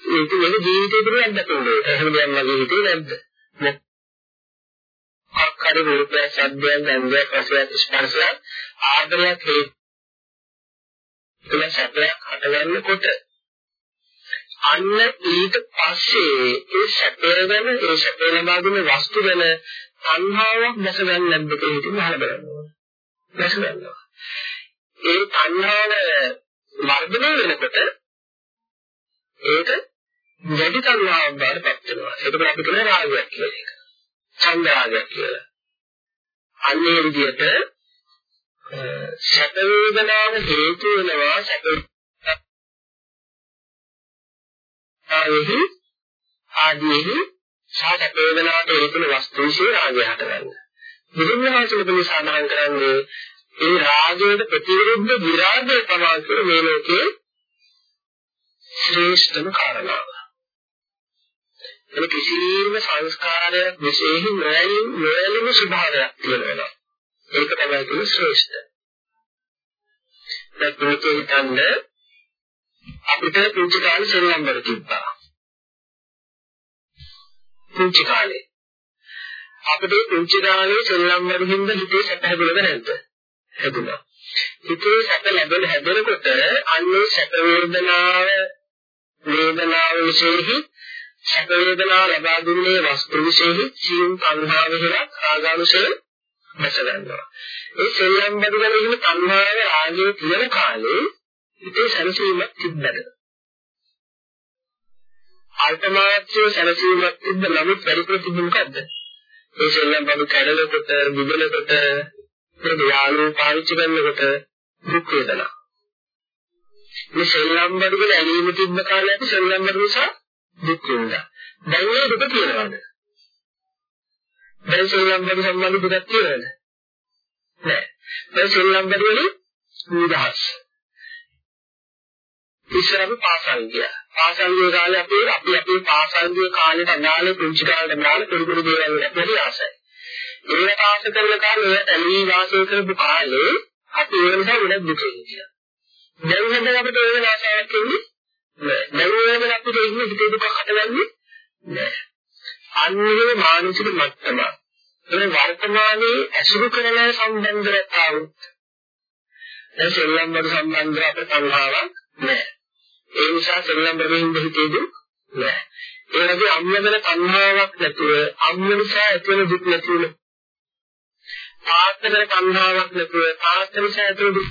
B: ඒක වෙන ජීවිතේ පිළිබඳ දකින්නේ. එහෙම දෙයක් මගේ හිතේ නැද්ද? අක්කඩ රූපය, ශබ්දය, ගන්ධය, රසය, ස්පර්ශය ආදරයක් හේතු සැපයක් හටගන්නකොට අන්න ඊට පස්සේ ඒ සැපය ගැන ඒ සැපය ලබා දුන්න වස්තු ගැන තණ්හාවක් දැස ගන්න නැද්ද කියලා හිතන්න අහලා බලන්න ඕනේ. දැස ගන්නවා. ඒ තණ්හාව වර්ධනය වෙනකොට ඒක වැඩි තණ්හාවක් බවට පත් වෙනවා. ඒකට අපි කියන රාගයක් කියලා එක. ඡන්දරාගයක් කියලා. අන්නේ විදිහට සැප වේදනාව හේතු වෙනවා සැප ආයෙහි ආදීහි සාත වේදනාවට හේතුන වස්තු විශේෂ රාගය හටගන්න. බුදුන් වහන්සේ මෙතන සඳහන් කරන්නේ ඒ රාගයට ප්‍රතිවිරුද්ධ විරාගය තමයි මේ ලෝකයේ ශ්‍රේෂ්ඨම කාරණාව. එන කිසිම සංස්කාරයක් විශේෂයෙන් නොයලින් නොයලිම ස්වභාවයක් තියෙනවා. ඒක තමයි කියන ශ්‍රේෂ්ඨ. දැන් ප්‍රේතෝ හිතන්නේ අපිට පුංචි කාලේ සෙල්ලම් වල තිබ්බා. පුංචි කාලේ. අපිට පුංචි කාලේ සෙල්ලම් වල හින්දා හිතේ සැප හැදුනද නැද්ද? හැදුනා. හිතේ සැප ලැබෙන හැදෙනකොට අන්නේ සැප වේදනාව වේදනාව විශේෂයි සැප වේදනා ලබා දුන්නේ වස්තු විශේෂ සියුම් තණ්හාව කියලා රාගානුසය දැස ගන්නවා. ඒ සෙල්ලම් බඩවල ඉන්න තණ්හාව රාගයේ තියෙන කාලේ ඉතේ සැලසීමක් තිබ්බද? අල්පමාත්‍ය සැලසීමක් තිබ්බ නමුත් පරිපූර්ණ තිබුණ මොකද්ද? ඒ සෙල්ලම් බඩු කැඩලකොට, බුදලකොට, ප්‍රතිආලෝ පාවිච්චි කරනකොට දුක් වේදනා. මේ සෙල්ලම් බඩු වල ඇලීම තිබ්බ කාලේ අපි සෙල්ලම් බඩු නිසා දුක් විඳා. දැන් මේ දුක තියනවාද? දැන් ශ්‍රී ලංකාවේ සම්බන්ධ දුකක් තියනවාද? නෑ. දැන් ශ්‍රී ලංකාවේ වලින් නිදහස්. ඉස්සර අපි පාසල් ගියා. පාසල් ගිය කාලේ අපි අපි අපේ පාසල් ගිය කාලේට අදාළ පුංචි කාලේට අදාළ පොඩි පොඩි දේවල් වලට වැඩි ආසයි. ඒකට ආස කරන කාලේ ඇලී වාසය කරපු කාලේ අපි ඒ නිසා ගොඩක් දුක හිතියා. දැන් හින්දා අපිට ඒ වෙන ආසාවක් ඉන්නේ නෑ. දැන් වෙන අපිට ඉන්නේ හිතේ දුකක් හටගන්නේ නෑ. අන්නේ මානසික මට්ටම. ඒ වර්තමානයේ ඇසුරු කරන සම්බන්ධතාවුත් දැන් සෙල්ලම් වල සම්බන්ධව අපේ තණ්හාවක් නෑ. ඒ නිසා සෙල්ලම් වලින් හිතේ දුක් නෑ. ඒ වගේ අම්මදල තණ්හාවක් නැතුව අම්ම නිසා ඇතිවන දුක් නැතුව තාත්තල තණ්හාවක් නැතුව තාත්ත නිසා ඇතිවන දුක්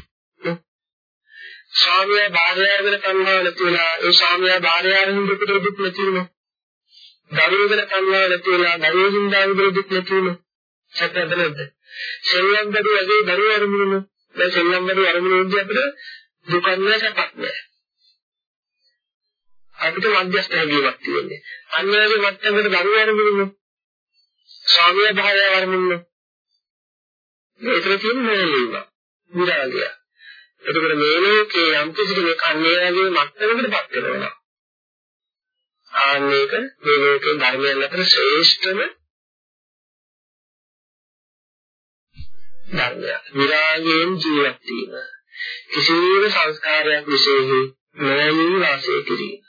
B: ස්වාමියා භාර්යාව ගැන තණ්හාව නැතිවලා ඒ ස්වාමියා භාර්යාවෙන් දුකට දුක් නැති වෙනවා. දරුවෝ ගැන තණ්හාව නැතිවලා දරුවෝ හින්දා විතර දුක් නැති වෙනවා. සත්‍යද නැද්ද? සෙල්ලම් බඩු වගේ දරුවෝ අරමුණු දැන් සෙල්ලම් බඩු අරමුණුදී අපිට දුක නැහැ සැපක් නැහැ. අපිට මධ්‍යස්ථ හැඟීමක් තියෙන්නේ. අන්‍යගේ මට්ටමකට දරුවෝ අරමුණු ස්වාමියා භාර්යාව අරමුණු මේක තියෙන මොනවද? විරාගය. එතකොට මේ ලෝකේ යම් කිසි කෙනෙක් අන්නේ වගේ මට්ටමකටපත් වෙනවා. ආන්නේක මේ ලෝකේ ධර්මයන් අතර ශ්‍රේෂ්ඨම ධර්මයක්. විරාගයෙන් ජීවත් වීම. කිසිම සංස්කාරයක් විශේෂයි නොයමී වාසය කිරීම.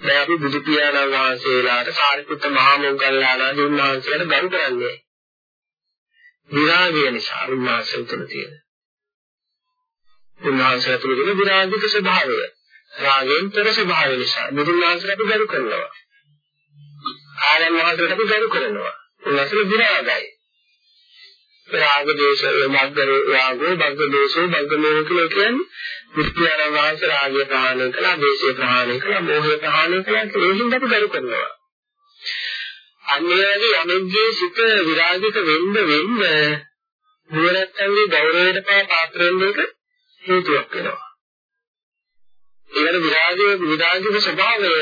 B: දැන් අපි බුදු පියාණන් වහන්සේලාට සාරිපුත්ත මහා මොග්ගල්ලාණන් වහන්සේලාට ගරු කරන්නේ. විරාගය නිසා උන්වහන්සේ තුළ තියෙන. උන්වහන්සේ තුළ තියෙන විරාගික ස්වභාවය. රාගයෙන් තොර ස්වභාවය නිසා බුදුන් වහන්සේට අපි ගරු කරනවා. ආරයන් වහන්සේට අපි ගරු කරනවා. උන්වහන්සේ විරාගයි. රාග දේශ මග්ග රාගෝ බග්ග දෝෂෝ බග්ග මෝහ කියලා කියන්නේ විද්‍යාන වාස රාගය ප්‍රහාණය කළා, දේශය ප්‍රහාණය කළා, මෝහය ප්‍රහාණය කළා කියලා ඒකින් අපි ගරු කරනවා. අන්නේගේ යමෙක්ගේ සිත විරාගික වෙන්න වෙන්න නුවණැත්තන්ගේ ගෞරවයට පාත්‍ර වෙන්න එක හේතුවක් වෙනවා. ඒකට විරාගයේ විරාගික ස්වභාවය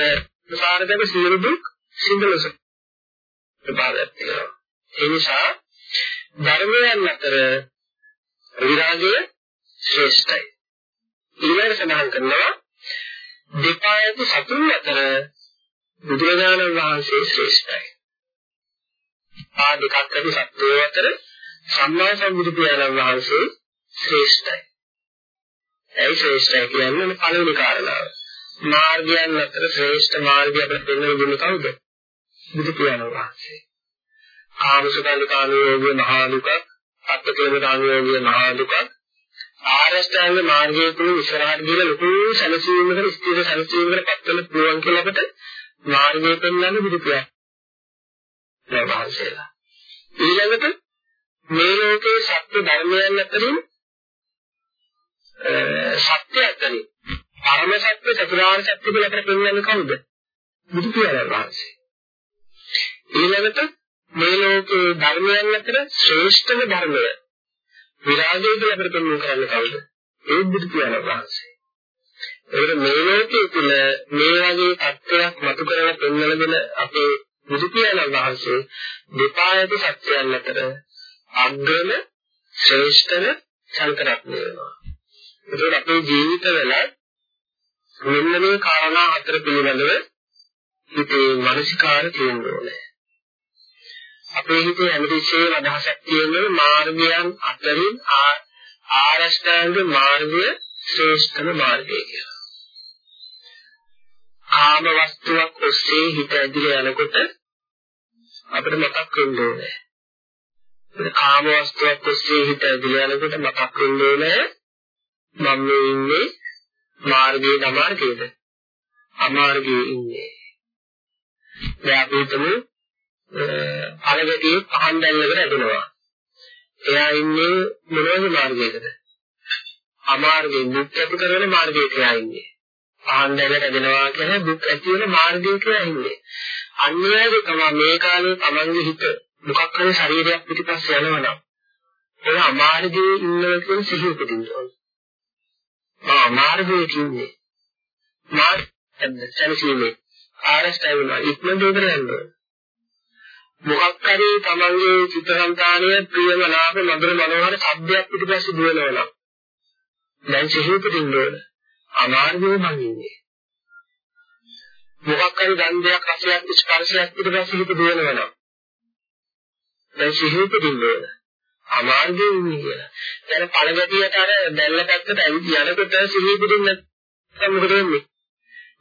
B: ප්‍රසාරදක සියලු දුක් සිඳලස ස්වභාවයක් තියෙනවා. ඒ නිසා ධර්මයන් අතර විරාගය ශ්‍රේෂ්ඨයි. ඊළඟට සඳහන් කරනවා දෙපායක සතුන් අතර බුදුරජාණන් වහන්සේ ශ්‍රේෂ්ඨයි. ආ දෙකක් ඇති සත්‍යය අතර සම්මා සම්බුදු පියාණන් වහන්සේ ශ්‍රේෂ්ඨයි. ඒ ශ්‍රේෂ්ඨයි කියන්නේ පළවෙනි කාරණාව. මාර්ගයන් අතර ශ්‍රේෂ්ඨ මාර්ගය අපිට දෙන්න දුන්නේ කවුද? බුදු පියාණන් වහන්සේ. ආමසකල්ල කාණෝගේ මහා දුක, අත්කේම කාණෝගේ මහා දුක, ආරෂ්ඨාංග මාර්ගයේ තුල ඉස්සරහට ගිහලා ලොකු සැලසීමකට ස්ථිර සැලසීමකට පත් වෙන්න පුළුවන් කියලා අපිට මාර්ගය පෙන්වන්න බුදු පියාණන් වහන්සේලා. ඊළඟට මේ ලෝකේ සත්‍ය ධර්මයන් අතරින් සත්‍ය අතරින් පරම සත්‍ය චතුරාර්ය සත්‍ය කියලා අපිට පෙන්වන්නේ කවුද? බුදු පියාණන් වහන්සේ. ඊළඟට මේ ලෝකේ ධර්මයන් අතර ශ්‍රේෂ්ඨම ධර්මය විරාගය කියලා අපිට පෙන්වන්න කරන්නේ කවුද? ඒ බුදු පියාණන් වහන්සේ. ඒකට මේ ලෝකයේ තුල මේ වගේ තත්ත්වයක් මතු කරලා පෙන්වලා දෙන අපේ බුදු පියාණන් වහන්සේ දෙපායක සත්‍යයන් අතර අග්‍රම ශ්‍රේෂ්ඨම සංකරත්නය වෙනවා. ඒකත් අපේ ජීවිතවල මෙන්න මේ කාරණා හතර පිළිබඳව හිතේ මානසිකාර තියෙන්න ඕනේ. අපේ හිතේ හැමතිස්සෙම අදහසක් තියෙන්නේ මාර්ගයන් අතරින් ආරෂ්ඨාංග මාර්ගය ශ්‍රේෂ්ඨම මාර්ගය කියලා. කාම වස්තුවක් ඔස්සේ හිත ඇදිලා යනකොට අපිට මතක් වෙන්න ඕනේ. කාම වස්තුවක් ඔස්සේ හිත ඇදිලා යනකොට මතක් වෙන්න ඕනේ මම මේ ඉන්නේ මාර්ගයේ අමාර්ගයේද? අමාර්ගයේ ඉන්නේ. දැන් අපි හිතමු අලගටියේ පහන් දැල්ලකට ඇදෙනවා. එයා ඉන්නේ මොනවගේ මාර්ගයකද අමාර්ගයේ දුක් ඇති කරන මාර්ගයක එයා ඉන්නේ. පහන් දැල්ලකට ඇදෙනවා කියන්නේ දුක් ඇති වෙන මාර්ගයක එයා ඉන්නේ. අන්‍යයන්ගේ තමයි මේ කාලේ තමන්ගේ හිත මොකක් හරි ශරීරයක් පිටිපස්ස යනවා නම් ඒ අමාර්ගයේ ඉන්නවා කියන සිහිය උපදින්න ඕනේ. මා මාර්ගයේ කියන්නේ මාර්ගයෙන් සැලසීමේ ආරස්තය වෙනවා ඉක්මනට උදේ යනවා මොකක් හරි තමන්ගේ චිත්තසංතානයේ ප්‍රියමනාප මధుර මනෝහර ශබ්දයක් පිටිපස්සේ දුවනවා දැන් සිහිය උපදින්න ඕන. අමාර්ගයේ මං ඉන්නේ. මොකක් හරි ගන්ධයක් රසයක් ස්පර්ශයක් පිටපස්සේ හිත දුවනවා නම් දැන් සිහිය උපදින්න ඕන. අමාර්ගයේ ඉන්නේ කියලා. දැන් පළගතියට අර දැල්ල පැත්තට ඇවිත් යනකොට සිහිය උපදින්න නැත්නම් මොකද වෙන්නේ?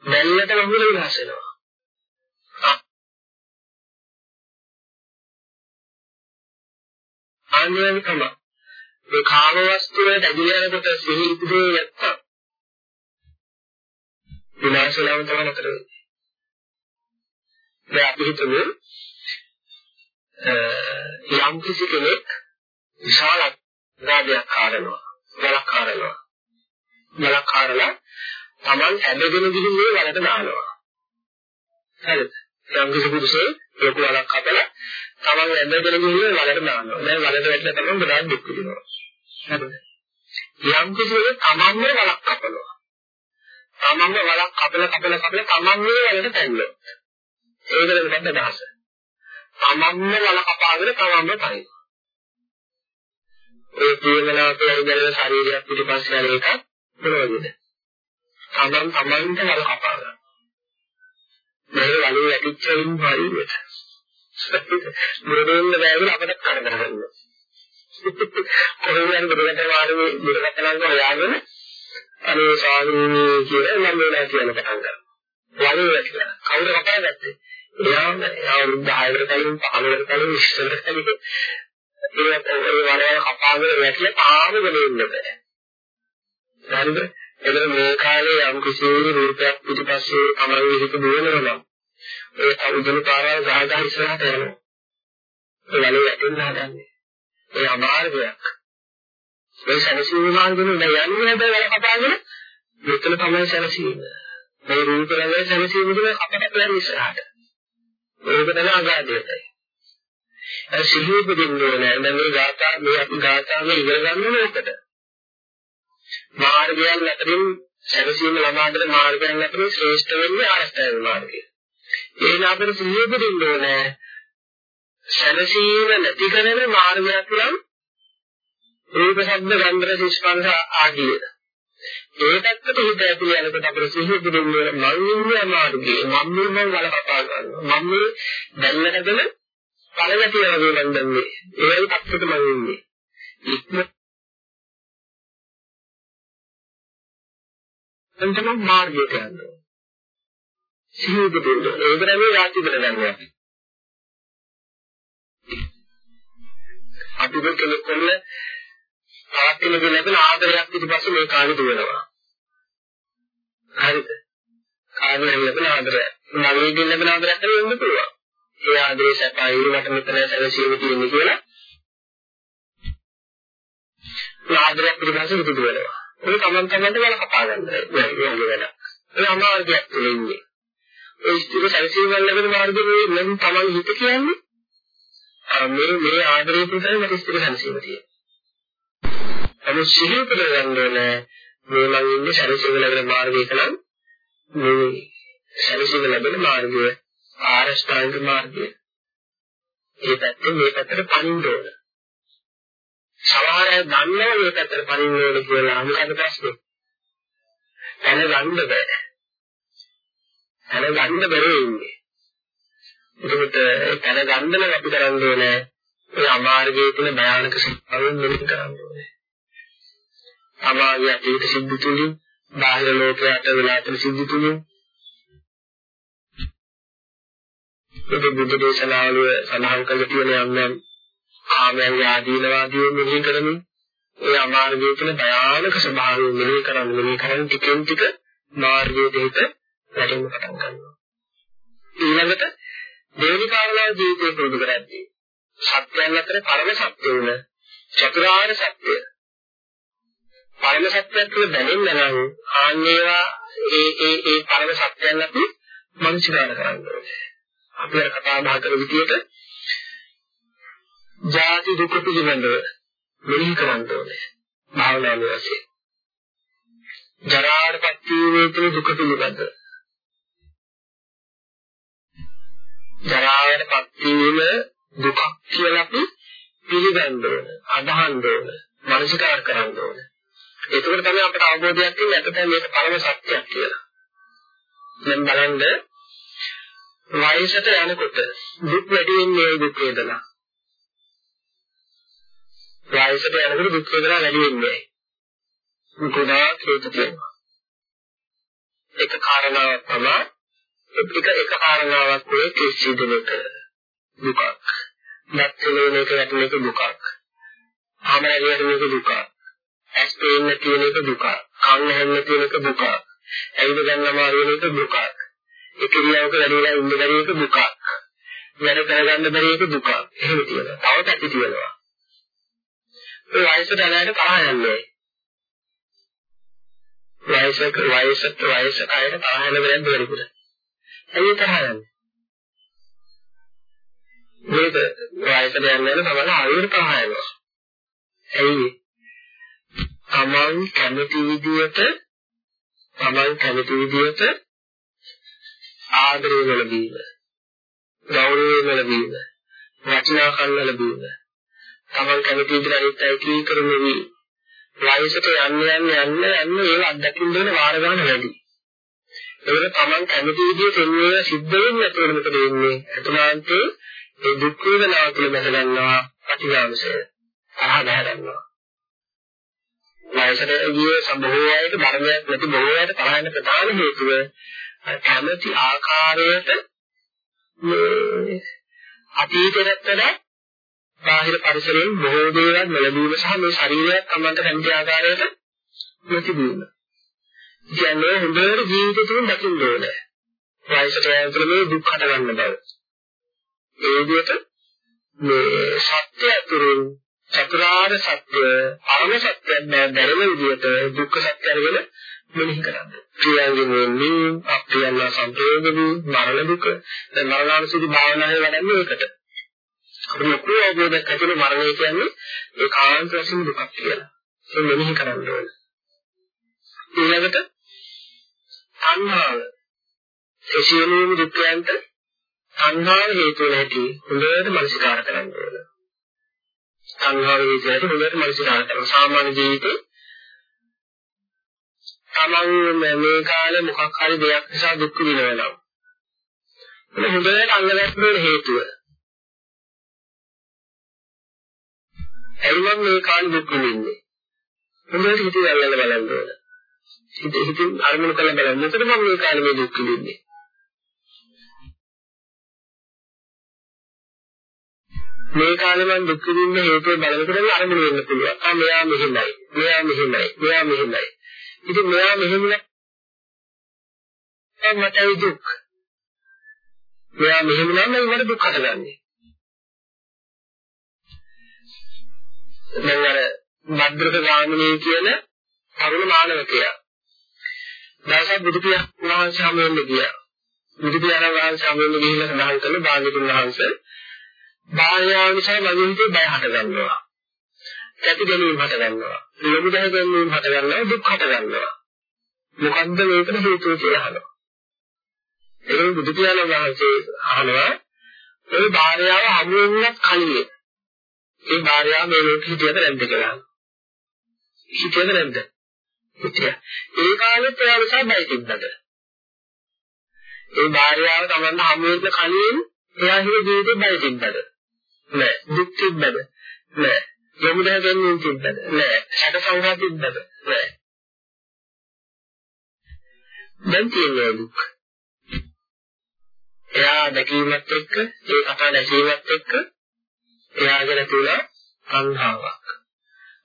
B: දැල්ලට වහුල විනාශ වෙනවා. ආන්‍යයන් තමයි. මේ කාම වස්තු වලට ඇදලා යනකොට සිහි ඉදිරියේ නැත්තම් විනාශලම තමයි නතර වෙන්නේ. දැන් අපි හිතමු යම් කිසි කෙනෙක් විශාල රාජ්‍යයක් කාරනවා, වලක් කාරනවා. වලක් කාරලා Taman ඇදගෙන ගිහින් මේ වලට දානවා. හරිද? යම් කිසි පුරුෂයෙක් ලොකු වලක් කපලා තමන් ඇදගෙන ගිහින් වලට දානවා. දැන් වලට වැටලා තමන් ගොඩාක් දුක් විඳිනවා. හරිද? යම් කිසි කෙනෙක් තමන්ම වලක් කපනවා. තමන්ම වලක් කපලා කපලා කපලා තමන්ම වලට තැන්නවා. ඒකද මොකක්ද අදහස? තමන්ම වල කපාගෙන තමන්ම තනිනවා. ඒ ජීවනාතේ අරගෙන ශරීරයක් පිටිපස්සේ යන එක මොනවද? තමන් තමන්ට වල කපා ගන්න. මේ වලින් වැටිච්ච වලින් හරියට. මුරදෙන්න බෑගෙන අපිට කරදර කරනවා. කොහොමද දෙකට වාරේ දෙකට නම් හොයාගෙන අනේ සාමීනී කියලා මම වෙලා කියන පටන් ගන්නවා. වලින් වැටිලා කවුද කපා ගත්තේ? එයාම අවුරුදු 10කට කලින් 15කට කලින් ඉස්සරට කලින් ඒත් ඒ වලවල් කපාගෙන වැටිලා තාම ගෙලින්න බෑ. හරිද? එතන මේ කාලේ යම් කිසි රූපයක් පිටිපස්සේ අමරේ හිත දුවනවා නම් ඒ අවුදුන පාරවල් ගහගහ ඉස්සරහට යනවා. ඒ වලේ වැටෙන්න හදන්නේ. ඒ අමාර්ගයක්. මේ සැනසීම මාර්ගෙම නෑ යන්නේ හැබැයි වල කපාගෙන මෙතන තමයි සැනසීම. මේ රූප රැඳේ සැනසීම කියන අපට plan ඉස්සරහට. ඒක තමයි අගාධයටයි. ඒ සිහිය දෙන්න ඕනේ. දැන් මේ ගාථා මේ අපි ගාථාව ඉගෙන ගන්න ඕනකට. මාර්ගයන් අතරින් සැනසීම ලබා ගන්න මාර්ගයන් අතරින් ශ්‍රේෂ්ඨ වෙන්නේ ආස්තය මාර්ගය. ඒ නාමර සිහිය දෙන්න ඕනේ. සැනසීම නැති කරන මාර්ගයක් නම් රූප ශබ්ද ගන්ධ රස ස්පර්ශ ආදී. ඒ පැත්තට හිත ඇතුළේ යනකොට අපිට සිහිය දෙන්නේ මම ඉන්නේ මාර්ගයේ මම මේ වල කතා කරනවා මම මේ දැන්නටගෙන පළවෙනි වගේ මම දන්නේ ඒ වගේ පැත්තට මම ඉන්නේ ඉක්ම එතන මාර්ගයට යනවා සිහිය දෙන්නේ ඒක තමයි වාක්‍ය කරගන්නේ අපි අපි කෙනෙක් කරන තාත්තෙලගේ ලැබෙන ආදරයක් පිටපස්සේ මේ කාගේ දුවනවා. හරිද? කාගේ ලැබෙන ආදරය. නවීගෙන් ලැබෙන ආදරයක් නෙවෙයි වෙන්න පුළුවන්. ඒ ආදරේ සැපයි මට මෙතන සැලසීම තියෙන්නේ කියලා. ඒ ආදරයක් පිටපස්සේ හිත දුවනවා. ඒක තමන් තමන්ට වල කපා ගන්න බැහැ. ඒ අමාර්ගයක් තුලින්නේ. ඒ ඉස්තිර සැලසීම වල ලැබෙන මාර්ගයේ නම් තමන් හිත කියන්නේ මේ මේ ආදරය පිටයි මට ඉස්තිර සැලසීම තියෙන්නේ. නමුත් සිහිය පිළිගන්න ඕනේ මේ මං ඉන්නේ සැලසීම ලැබෙන මාර්ගයක නම් මේ සැලසීම ලැබෙන මාර්ගය ආරෂ්ඨාංග මාර්ගය. ඒ පැත්තෙන් මේ පැත්තට පනින්න ඕන. සමහර අය දන්නවා මේ පැත්තට පනින්න ඕන කියලා අනිකට ප්‍රශ්නේ. එන ගන්න බෑ. එන ගන්න බැරි ඉන්නේ. ඒකට එන ගන්න නම් අපි කරන්න ඕනේ ඒ අමාර්ගයේ තියෙන භයානක ස්වභාවයෙන් මෙහෙම කරන්න ඕනේ. සමාගයේ ඒක සිද්ධ තුලින් බාහිර ලෝකයට වෙලා තියෙන සිද්ධ තුලින් ඒක බුද්ධ දේශනාවල සඳහන් කරලා තියෙන යම් යම් කාමයන් ආදීනවාදී මෙහි කරමින් ඒ අමාර්ගයේ තියෙන භයානක ස්වභාවය මෙහි කරන්න මෙහි කරන් ටිකෙන් ටික මාර්ගයේ දෙහිත වැටෙන්න පටන් ගන්නවා ඊළඟට දෙවෙනි කාරණාව ජීවිතේ පුරුදු කරද්දී සත්‍යයන් අතර පරම සත්‍ය වන චතුරාර්ය සත්‍ය පරම සත්‍යයක් කියලා දැනෙන්න නම් ආන්නේවා ඒ ඒ ඒ පරම සත්‍යයන් අපි මනසිකාර කරන්න ඕනේ. අපි අර කතා බහ කරන විදිහට ජාති දුක පිළිබඳව මෙහි කරන්න ඕනේ. භාවනාවේ වශයෙන්. ජරාටපත් වීමේ දුක පිළිබඳව. ජරාවටපත් වීම දුකක් කියලා අපි පිළිගන්න ඕනේ. අදහන්න ඕනේ. මනසිකාර කරන්න ඕනේ. ඒකෝට තමයි අපට අවබෝධයක් තියෙන්නේ ඇත්තටම මේක පරම සත්‍යයක් කියලා. දැන් බලන්න වයසට යනකොට දුක් වැඩි වෙන්නේ දුක් වේදනා. වයසට යනකොට දුක් වේදනා වැඩි වෙන්නේ. ගොඩාක් හේතු තියෙනවා. එක කාරණාවක් තමයි එක එක කාරණාවක් නේ කිසි දෙයක දුකක්. නැත්නම් මේක වැටෙන එක දුකක්. ආමරණයට මේක දුකක්. ඇස් පේන්න තියෙන එක දුකක්. කන් ඇහෙන්න තියෙන එක දුකක්. ඇවිද ගන්න අමාරු වෙන එක දුකක්. ඒ ක්‍රියාවක වැඩිලා ඉන්න බැරි එක දුකක්. වැඩ කරගන්න බැරි එක දුකක්. එහෙම තියෙනවා. තව පැති තියෙනවා. ඒ වයසට යනකොට තරහ යන්නේ. වයසක වයසට වයසට අයට තරහ යන වෙලෙන් දෙවරිකුද. ඇයි තරහ යන්නේ? මේක වයසට යන යන තමයි ආයෙත් තරහ යනවා. ඇයි? තමන් කැමති විදියට තමන් කැමති විදියට ආදරය ලැබීම ගෞරවය ලැබීම වටිනාකම් ලැබීම තමන් කැමති විදිහට අනිත් අය කී කරන්නේ වයසට යන්න යන්න යන්න යන්න ඒක අත්දකින්න දෙන වාර ගන්න වැඩි. ඒකට තමන් කැමති විදිහට එන්නේ සිද්ධ වෙන්නේ නැතුව මොකද වෙන්නේ? අතුලාන්තේ ඒ දුක් වේදනාව තුළ බැස ගන්නවා ප්‍රතිවාසය අහ බහ ගන්නවා වයසට ගිය සම්බෝධ අයට මරණයක් නැති බොහෝ අයට තරහින් ප්‍රධාන හේතුව කැමැති ආකාරයට මේ අතීතයට බාහිර පරිසරයෙන් බොහෝ දේවල් ලැබීම සහ මේ ශරීරයත් Tamanට කැමති ආකාරයට ප්‍රතිබිම්බ. කියන්නේ හොඳට ජීවිතය තුළ දකින්න ඕනේ. වයසට යනකොට මේ දුක් හට ගන්න බව. ඒ විදිහට මේ සත්‍ය අතුරින් චතුරාර්ය සත්‍ය, පරම සත්‍යයක් බව දැනෙන විදිහට දුක්ඛ සත්‍ය අරගෙන මෙනෙහි කරන්න. ක්‍රියාවෙන් වෙන්නේ අප්‍රියන සම්ප්‍රේමදී මරණ දුක. දැන් මරණානුසුති භාවනාවේ වඩන්නේ ඒකට. අපිට ලොකු අවබෝධයක් ඇතිවෙන මරණය කියන්නේ ඒකාන්ත වශයෙන් දුකක් කියලා. ඒක මෙනෙහි කරන්න ඕනේ. ඊළඟට තණ්හාව. එසියලුම දුක්ඛයන්ට තණ්හාව හේතු නැති හොඳට මනසිකාර කරන්න ඕනේ. තණ්හාව හේතු නැති හොඳට මනසිකාර කරන සාමාන්‍ය ජීවිතේ තමන් මේ කාලේ මොකක් හරි දෙයක් නිසා දුක් විඳිනවා. ඒක හොඳට අංගලැක්කේ හේතුව. එළුවන් මේ කාලේ දුක් විඳින්නේ. හොඳට හිතේ අල්ලලා බලන්න ඕන. හිත හිතින් අරමුණු කරලා බලන්න. මොකද මම මේ කාලේ මේ දුක් විඳින්නේ? මේ කාලේ මම දුක් විඳින්න හේතුව බලනකොට අරමුණු වෙන්න පුළුවන්. ආ මෙයා මෙහෙමයි. මෙයා මෙහෙමයි. මෙයා මෙහෙමයි. ඉතින් මෙයා මෙහෙම මට ඒ දුක්. මෙයා මෙහෙම නම් මට දුක් හටගන්නේ. දැන් අර භද්‍රක ගාමිනී කියන තරුණ මානවකයා. දවසක් බුදු පියාණන් වහන්සේ හමුවෙන්න ගියා. බුදු පියාණන් වහන්සේ හමුවෙන්න ගිහිල්ලා සඳහන් කළ භාග්‍යතුන් වහන්සේ බාහ්‍යාව නිසා මගේ හිතේ බය හට ගන්නවා. ඇති ගැනීම හට ගන්නවා. ලොමු දැන ගැනීම හට ගන්නවා දුක් හට ගන්නවා. මොකද්ද මේකට හේතුව කියලා අහනවා. ඒක බුදු පියාණන් වහන්සේ අහනවා ඒ භාර්යාව හමු වෙන්නත් කලින් ඒ භාර්යාව මේ ලෝකෙ හිටියද නැද්ද කියලා. හිටියද නැද්ද? හිටියා. ඒ කාලෙත් එයා නිසා බය තිබ්බද? ඒ භාර්යාව Tamanne හමු වෙන්න කලින් එයා හිතේ ජීවිතේ බය තිබ්බද? නෑ. දුක් තිබ්බද? නෑ. යමුදා ගැනීම තිබ්බද? නෑ. සැක සංඝා තිබ්බද? නෑ. දැන් තියෙනවා දුක්. එයා දැකීමත් එක්ක ඒ කතා නැසීමත් එක්ක එයාගෙන තුල සංහාවක්.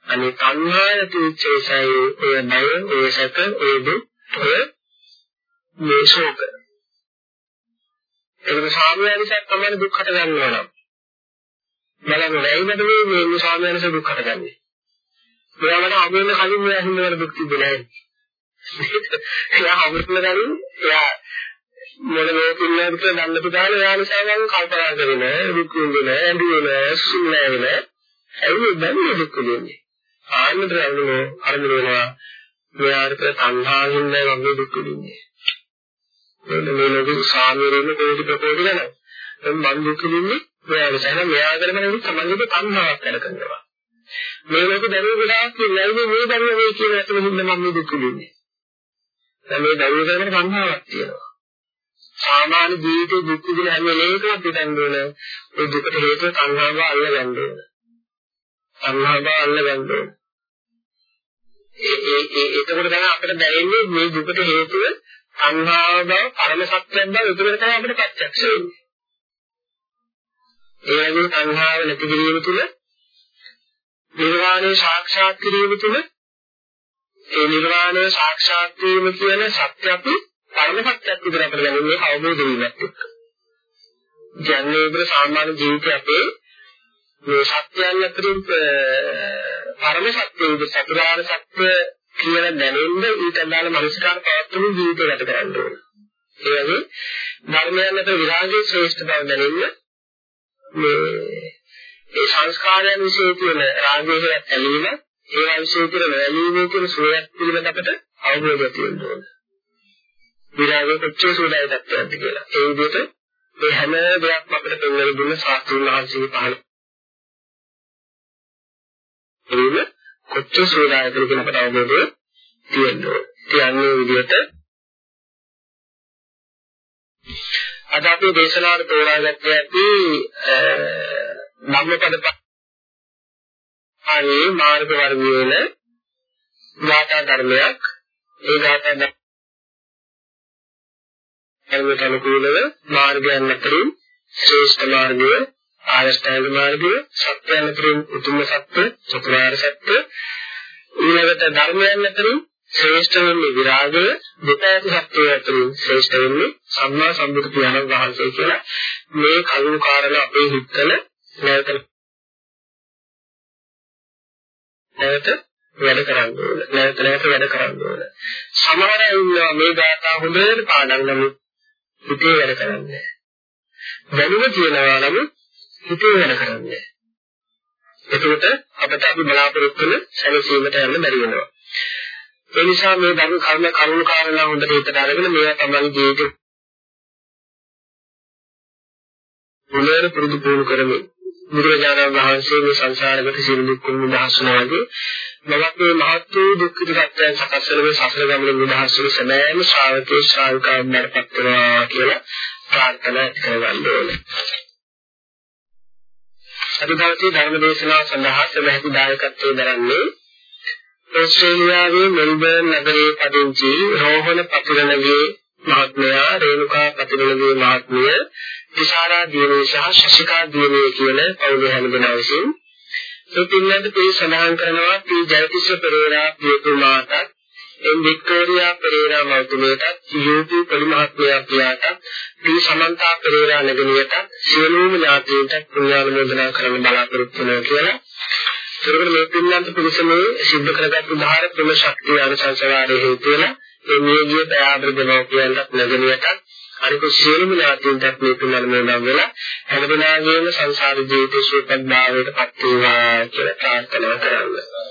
B: අනේ සංහාය තුච්චේසයි ඔය බය, ඔය සැක, ඔය දුක්, ඔය මේ ශෝක. ඒක සාමයන්සක් තමයි දුක් හට ගන්නවා නම්. බලන්න ඇයිද මේ මේ සාමයන්ස දුක් හටගන්නේ? මෙයාට අමුවෙන්න කලින් මෙයා හින්දා දුක් තිබුණේ නැහැ. එයා අමුතුල ගන්නේ එයා මොන ලෝකෙන්නද කියලා දන්න පුතාල එයා නිසා මම කල්පනා කරන්නේ දුක් විඳින ඇඬුනේ සුන්නෑනේ ඇයි දැන්නේ දුක් විඳින්නේ? ආන්නතර අරමුණ අරමුණ වෙනවා. මෙයාට තණ්හාවෙන් නෑ වගේ දුක් විඳින්නේ. මෙන්න මේ ලෝකෙ සාමයෙන්න කෝටි ප්‍රකෝටි ගණන් දැන් මං දුක් විඳින්නේ මෙයා නිසා මෙයා කරගෙන තමයි සමන්ගේ තණ්හාවක් වැඩ කරනවා මේ ලෝක දරුවෝ ගොඩාක් ඉන්නයි මේ දරුවෝ මේ කියන ඇත්තම හින්දා මම මේ දුක් විඳින්නේ. දැන් මේ දරුවෝ කරගෙන සංහාවක් තියෙනවා. සාමාන්‍ය ජීවිතේ දුක් විඳින හැම වෙලේකම පිටන්න ඕන. ඒ දුකට හේතුව සංහාව අල්ලගන්න ඕන. සංහාව අල්ලගන්න ඕන. ඒ ඒ ඒ එතකොට තමයි අපිට දැනෙන්නේ මේ දුකට හේතුව සංහාව බව පරම සත්‍යයක් බව ඒකට තමයි අපිට ප්‍රත්‍යක්ෂ වෙන්නේ. ඒ වගේම සංහාව නැති කිරීම තුළ නිර්වාණය සාක්ෂාත් කිරීම තුළ ඒ නිර්වාණය සාක්ෂාත් වීම කියන සත්‍ය අපි පරම සත්‍යයක් විතර අපිට දැනෙන්නේ අවබෝධ වීමත් එක්ක. කියන්නේ ඒතර සාමාන්‍ය ජීවිතේ අපේ මේ සත්‍යයන් අතරින් පරම සත්‍ය විදිහට චතුරාර්ය සත්‍ය කියලා දැනෙන්න ඊට අදාළ මනසකාර පවත්වන ජීවිතය ගත කරන්න ඕන. ඒ වගේ ධර්මයන් අතර විරාගයේ ශ්‍රේෂ්ඨ බව දැනෙන්න මේ ඒ සංස්කාරයන් විශ්ේ තියෙන රාගයේ ඇලීම ඒවා විශ්ේ තියෙන වැළීමේ තියෙන සුවයක් පිළිබඳ අපට අවබෝධයක් තියෙන්න ඕන. විරාගයේ කොච්චර සුවදායි තත්ත්වයක්ද කියලා. ඒ විදිහට මේ හැම දෙයක්ම අපිට පෙන්වලා දුන්න ශාස්ත්‍රීය මහන්සිය පහළ. ඒක කොච්චර සුවදායකද කියන අපට අවබෝධය තියෙන්න ඕන. කියන්නේ විදිහට අද අපි දේශනාවට තෝරාගත්තේ ඇති ධම්මපද පහේ මාර්ග වර්ගයේ වෙන ගාථා ධර්මයක්. ඒ ගාථා ධර්මයට අනුකූලව මාර්ගයන් අතරින් ශ්‍රේෂ්ඨ මාර්ගය ආයස්ථායක මාර්ගය සත්‍යයන් අතරින් උතුම් සත්‍ය චතුරාර්ය සත්‍ය ඊළඟට ධර්මයන් අතරින් ශ්‍රේෂ්ඨ වෙන්නේ විරාගය දෙපැති සත්‍යය අතරින් ශ්‍රේෂ්ඨ වෙන්නේ සම්මා සම්බුදු පියාණන් වහන්සේ කියලා මේ කරුණු කාරණා අපේ හිතන නැවත නැවත වැඩ කරන්න ඕන. නැවත නැවත වැඩ කරන්න ඕන. සමහර අය ඉන්නවා මේ ධාතා හොඳට පාඩම් නමුත් හිතේ වැඩ කරන්නේ නැහැ. දැනුම තියනවා නමුත් හිතේ වැඩ කරන්නේ එතකොට අපිට අපි බලාපොරොත්තු වෙන සැලසීමට යන්න බැරි වෙනවා. ඒ නිසා මේ ධර්ම කර්ම කරුණු කාරණා හොඳට හිතට අරගෙන මේවා තමයි ජීවිතේ මුලට පුරුදු පුහුණු කරමින් බුදුරජාණන් වහන්සේ මේ සංසාරගත සියලු දුක් නිදහස් වනාගේ මමත් මේ මහත් වූ දුක්ඛිත සත්‍යයන් සකස් වෙන මේ සසර ගමන නිදහස් වෙන සෑම ශ්‍රාවකේ ශ්‍රාවිකාවන් බරපත් වෙනවා කියලා ප්‍රාර්ථනා කරගන්න ඕනේ. අද දවසේ ධර්ම දේශනාව සඳහා සමහිත දායකත්වයෙන් දරන්නේ ඕස්ට්‍රේලියාවේ මෙල්බර්න් නගරයේ පදිංචි රෝහණ පතිරණගේ මහත්මයා රේණුකා පතිරණගේ මහත්මිය විසාරා දියණිය සහ ශශිකා දියණිය කියන පවුලේ හැමදෙනා විසින් ඒ පින්නන්ට මේ සඳහන් කරනවා පී ජයතිස්ස පෙරේරා පියතුමාට එම් වික්ටෝරියා පෙරේරා මහත්මියටත් යූපී පරිමහත්මයා පියාටත් පී සමන්තා පෙරේරා නගනියට සියලුම ඥාතීන්ට පුණ්‍යානුමෝදනා කරන්න බලාපොරොත්තු වෙනවා කියලා ඒකවල මේ පින්නන්ට පිළිසමේ සිද්ධ කරගත් උදාහර ප්‍රම ශක්තිය අනුසංසාරයේ හේතු වෙන මේ නියගිය දයාබර දෙමෝපියන්ට නගනියට අනික සියලුම ඥාතීන්ටත් මේ පුණ්‍යානුමෝදනා වෙලා හැමදෙනාගේම සංසාර ජීවිතේ සුවපත් භාවයට පත් වේවා කියලා ප්‍රාර්ථනා කරනවා.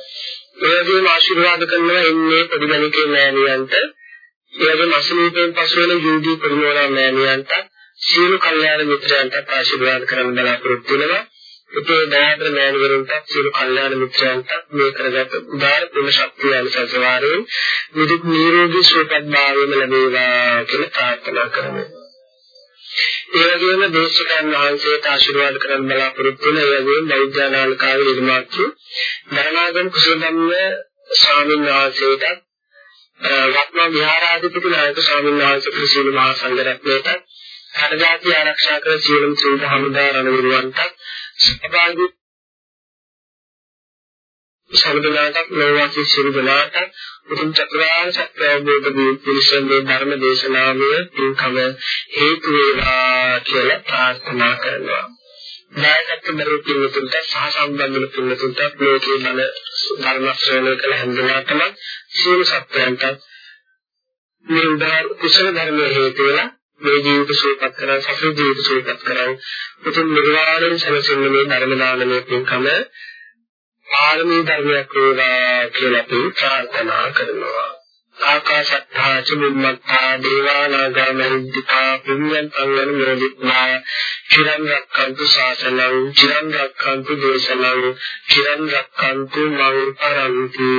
B: ඒ වගේම ආශිර්වාද කරනවා ඉන්නේ පොඩිමණිකේ මෑණියන්ට ඒ වගේම අසනීපයෙන් පසු වෙන යුදී පරිමෝණා මෑණියන්ට සියලු කල්යාණ මිත්‍රයන්ට ආශිර්වාද කරන්න බලාපොරොත්තු වෙනවා. ඒකේ දයාදර මෑණිවරුන්ට සියලු කල්යාණ මිත්‍රයන්ට මේ කරගත් උදාර පුණ්‍ය ශක්තිය අනුසසවාරයෙන් නිදුක් නිරෝගී සුවපත් භාවයම ලැබේවා කියලා ප්‍රාර්ථනා කරනවා. ඒ වගේම දේශකයන් වහන්සේට ආශිර්වාද කරන්න බලාපොරොත්තු වෙන ඒ වගේම බෞද්ධානාලිකාවේ නිර්මාතෘ ධර්මාගම කුසලධම්ම ස්වාමීන් වහන්සේට රත්න විහාරාධිපති නායක ස්වාමීන් වහන්සේ කුසල මහා සංඝරත්නයට කඩජාති ආරක්ෂා කර සියලුම සූද හමුදා රණවිරුවන්ට සහභාගී සම්බුදාට ලෝවාසී සියලු දෙනාට උතුම් චතුරාර්ය සත්‍ය අවබෝධ වූ පිළිසෙන්නේ ධර්ම දේශනාවේ පින්කම හේතු වේවා කියලා ප්‍රාර්ථනා කරනවා. දායකත්ව දරුවෝ පිළිතුරට සහ සම්බන්ධ පිළිතුරට ලෝකේ මන ධර්ම ශ්‍රවණය කළ හැඳුනාටම සියලු සත්‍යයන්ට මේ උදාර කුසල ධර්ම හේතු වෙලා මේ ජීවිත සූපත් කරන් සසර ජීවිත සූපත් කරන් මුතුන් නිර්වාණයෙන් සැනසෙන්න මේ ධර්ම දානමය පින්කම පාරමී ධර්මයක් වේවා කියලා අපි ප්‍රාර්ථනා කරනවා. ආකාශත්තා චුම්මත්තා දේවානාගා මහිද්దికා පුඤ්ඤන්තං අනුමෝදිත්වා. චිරං රක්ඛන්තු ශාසනං චිරං රක්ඛන්තු දේශනං චිරං රක්ඛන්තු මං පරන්ති.